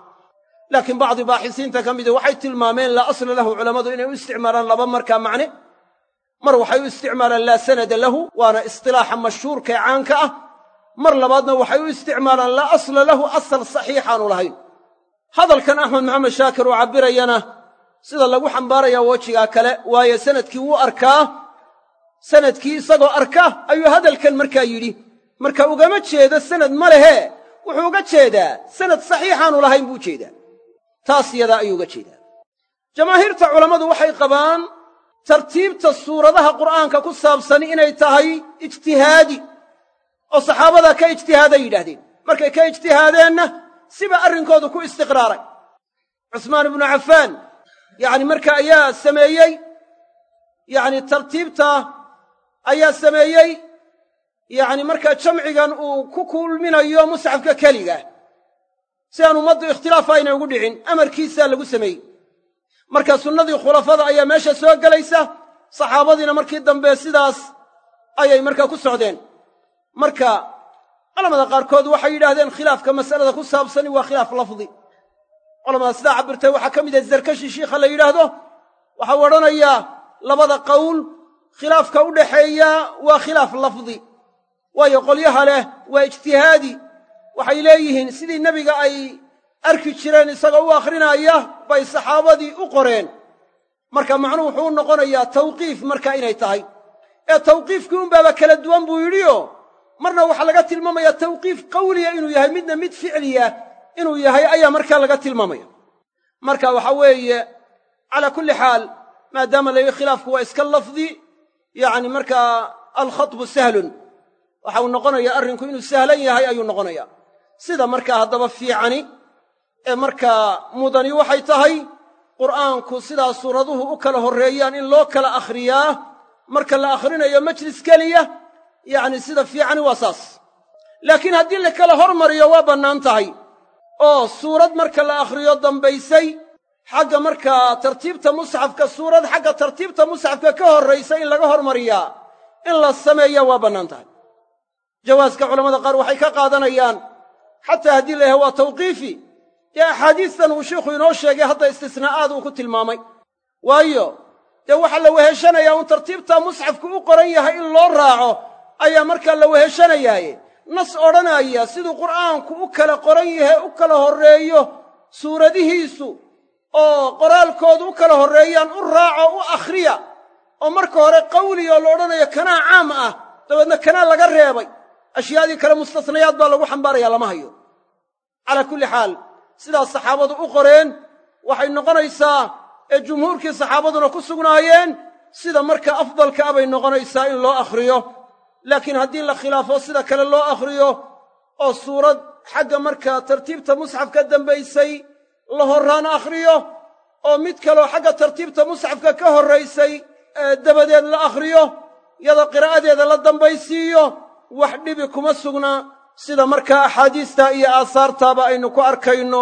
Laakiin bacdi baaxisiinta ka midi waxay tilmaameen laa asla lahu culammadu inay u isticmaalaan laba markaa macne mar waxay u isticmaalaan laa sanada lahu waana istilaaxa mashhuurka ee caanka ah. Mar labaadna waxay u isticmaalaan laa asla lahu asal saxiixaanu lahayn. Hadalkan axmed maxamed shaakir uu cabbirayana sida lagu xambaarayaa wejigaa kale waayo sannadkii wuu arkaa. Sanadkii isagoo arka ayuu hadalkan markaa yidhi. Marka ugama jeedo sanad ma lehee wuxuu uga jeedaa sanad saxiixaanu lahayn buu u jeedaa taas yadaa ayuu uga jeedaa. Jamaahiirta culammadu waxay qabaan tartiibta suuradaha qur'aanka ku saabsan inay tahay ijtihaadi. Oo saxaabada ka ijtihaaday yidhahdeen markay ka ijtihaadeenna siba arrinkoodu ku istiqraaray. Cusmaan ibnu cafaan yacni marka ayaa sameeyey yacni tartiibta ayaa sameeyey yacni markaa jamcigan uu ku kulminayo musxafka keliga. Si aan ummaddu ikhtilaaf aynay ugu dhicin amarkiisaa lagu sameeyey marka sunnadii khulafada ayaa meesha soo gelaysa saxaabadiina markii dambe sidaas ayay markaa ku socdeen. Marka culamada qaarkood waxay yidhaahdeen khilaafka mas'alada ku saabsani waa khilaaf lafdi. Culamada sidaa cabirtay waxaa ka mid ah zarkashi shiikha la yidhaahdo waxau odhanayaa labada qowl khilaafka u dhaxeeya waa khilaaf lafdi. Waayo qolyaha leh waa ijtihaadi. Waxay leeyihiin sidii nebiga ay arki jireen isagoo u akhrinaya bay saxaabadii u qoreen. Marka macnuhu wuxuu u noqonayaa tawqiif marka inay tahay. Ee tawqiifkii unbaaba kala duwan buu yidhioo marna waxaa laga tilmaamaya tawqiif qawliya inuu yahay midna mid ficliya inuu yahay ayaa markaa laga tilmaamaya. Marka waxa weeye calaa kulli xaal maadaama la yidhi khilaafku waa iska lafdi yacni markaa alkhatbu sahlun waxa uu noqonayaa arrinku inuu sahlan yahay ayuu noqonayaa. Sida markaa haddaba fiicani ee markaa mudani waxay tahay qur'aanku sidaa suuraduhu u kala horreeyaan in loo kala akhriyaa marka la akhrinayo majlis keliya yacni sida fiicani waa saas. Laakiin haddii la kala hormariyo waa bannaan tahay. Oo suurad marka la akhriyo dambaysay xagga markaa tartiibta musxafka suurad xagga tartiibta musxafka ka horraysa in laga hormariyaa in la sameeya waa bannaan tahay. Jawaaska culamada qaar waxay ka qaadanayaan xataa haddii la yahay waa tawqiifi dee axaadiistan uu sheikhu inoo sheegay hadda istisnaa'aad uu ku tilmaamay. Waayo dee waxaa la weheshanayaa uun tartiibtaa musxafku u qoran yahay in loo raaco ayaa markaa la weheshanayaaye. Nas odhanaya siduu qur'aanku u kala qoran yahay u kala horreeyo suuradihiisu oo qoraalkoodu u kala horreeyaan u raaco u akhriya. Oo marka hore qawli oo la odhanayo kanaa caam ah dabeedna kanaa laga reebay. Ashyaadii kale mustasnayaad baa lagu xambaarayaa lama hayo. Calaa kulli xaal sidaas saxaabadu u qoreen waxay noqonaysaa ee jumhuurkii saxaabaduna ku sugnaayeen sida marka afdalka a bay noqonaysaa in loo akhriyo. Laakiin haddii la khilaafo sida kale loo akhriyo oo suurad xagga markaa tartiibta musxafka dambaysay la horraan akhriyo oo mid kaloo xagga tartiibta musxafka ka horraysay dabadeed la akhriyo iyadoo qiraa'adeeda la dambaysiiyo wax dhibi kuma sugna sida markaa axaadiista iyo aasaartaaba aynu ku arkayno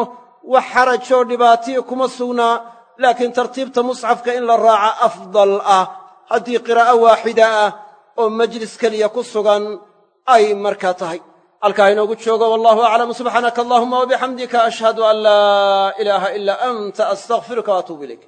wax xarajoo dhibaatiya kuma sugnaa laakiin tartiibta musxafka in la raaca afdal ah haddii qiraa'o waaxida ah oo majlis keliya ku sugan ay markaa tahay. Halkaa inoogu joogo wallahu aclam subxaanaka allahuma wabixamdika ashhadu an laa ilaaha ilaa anta astakfiruka waatuubu ilayk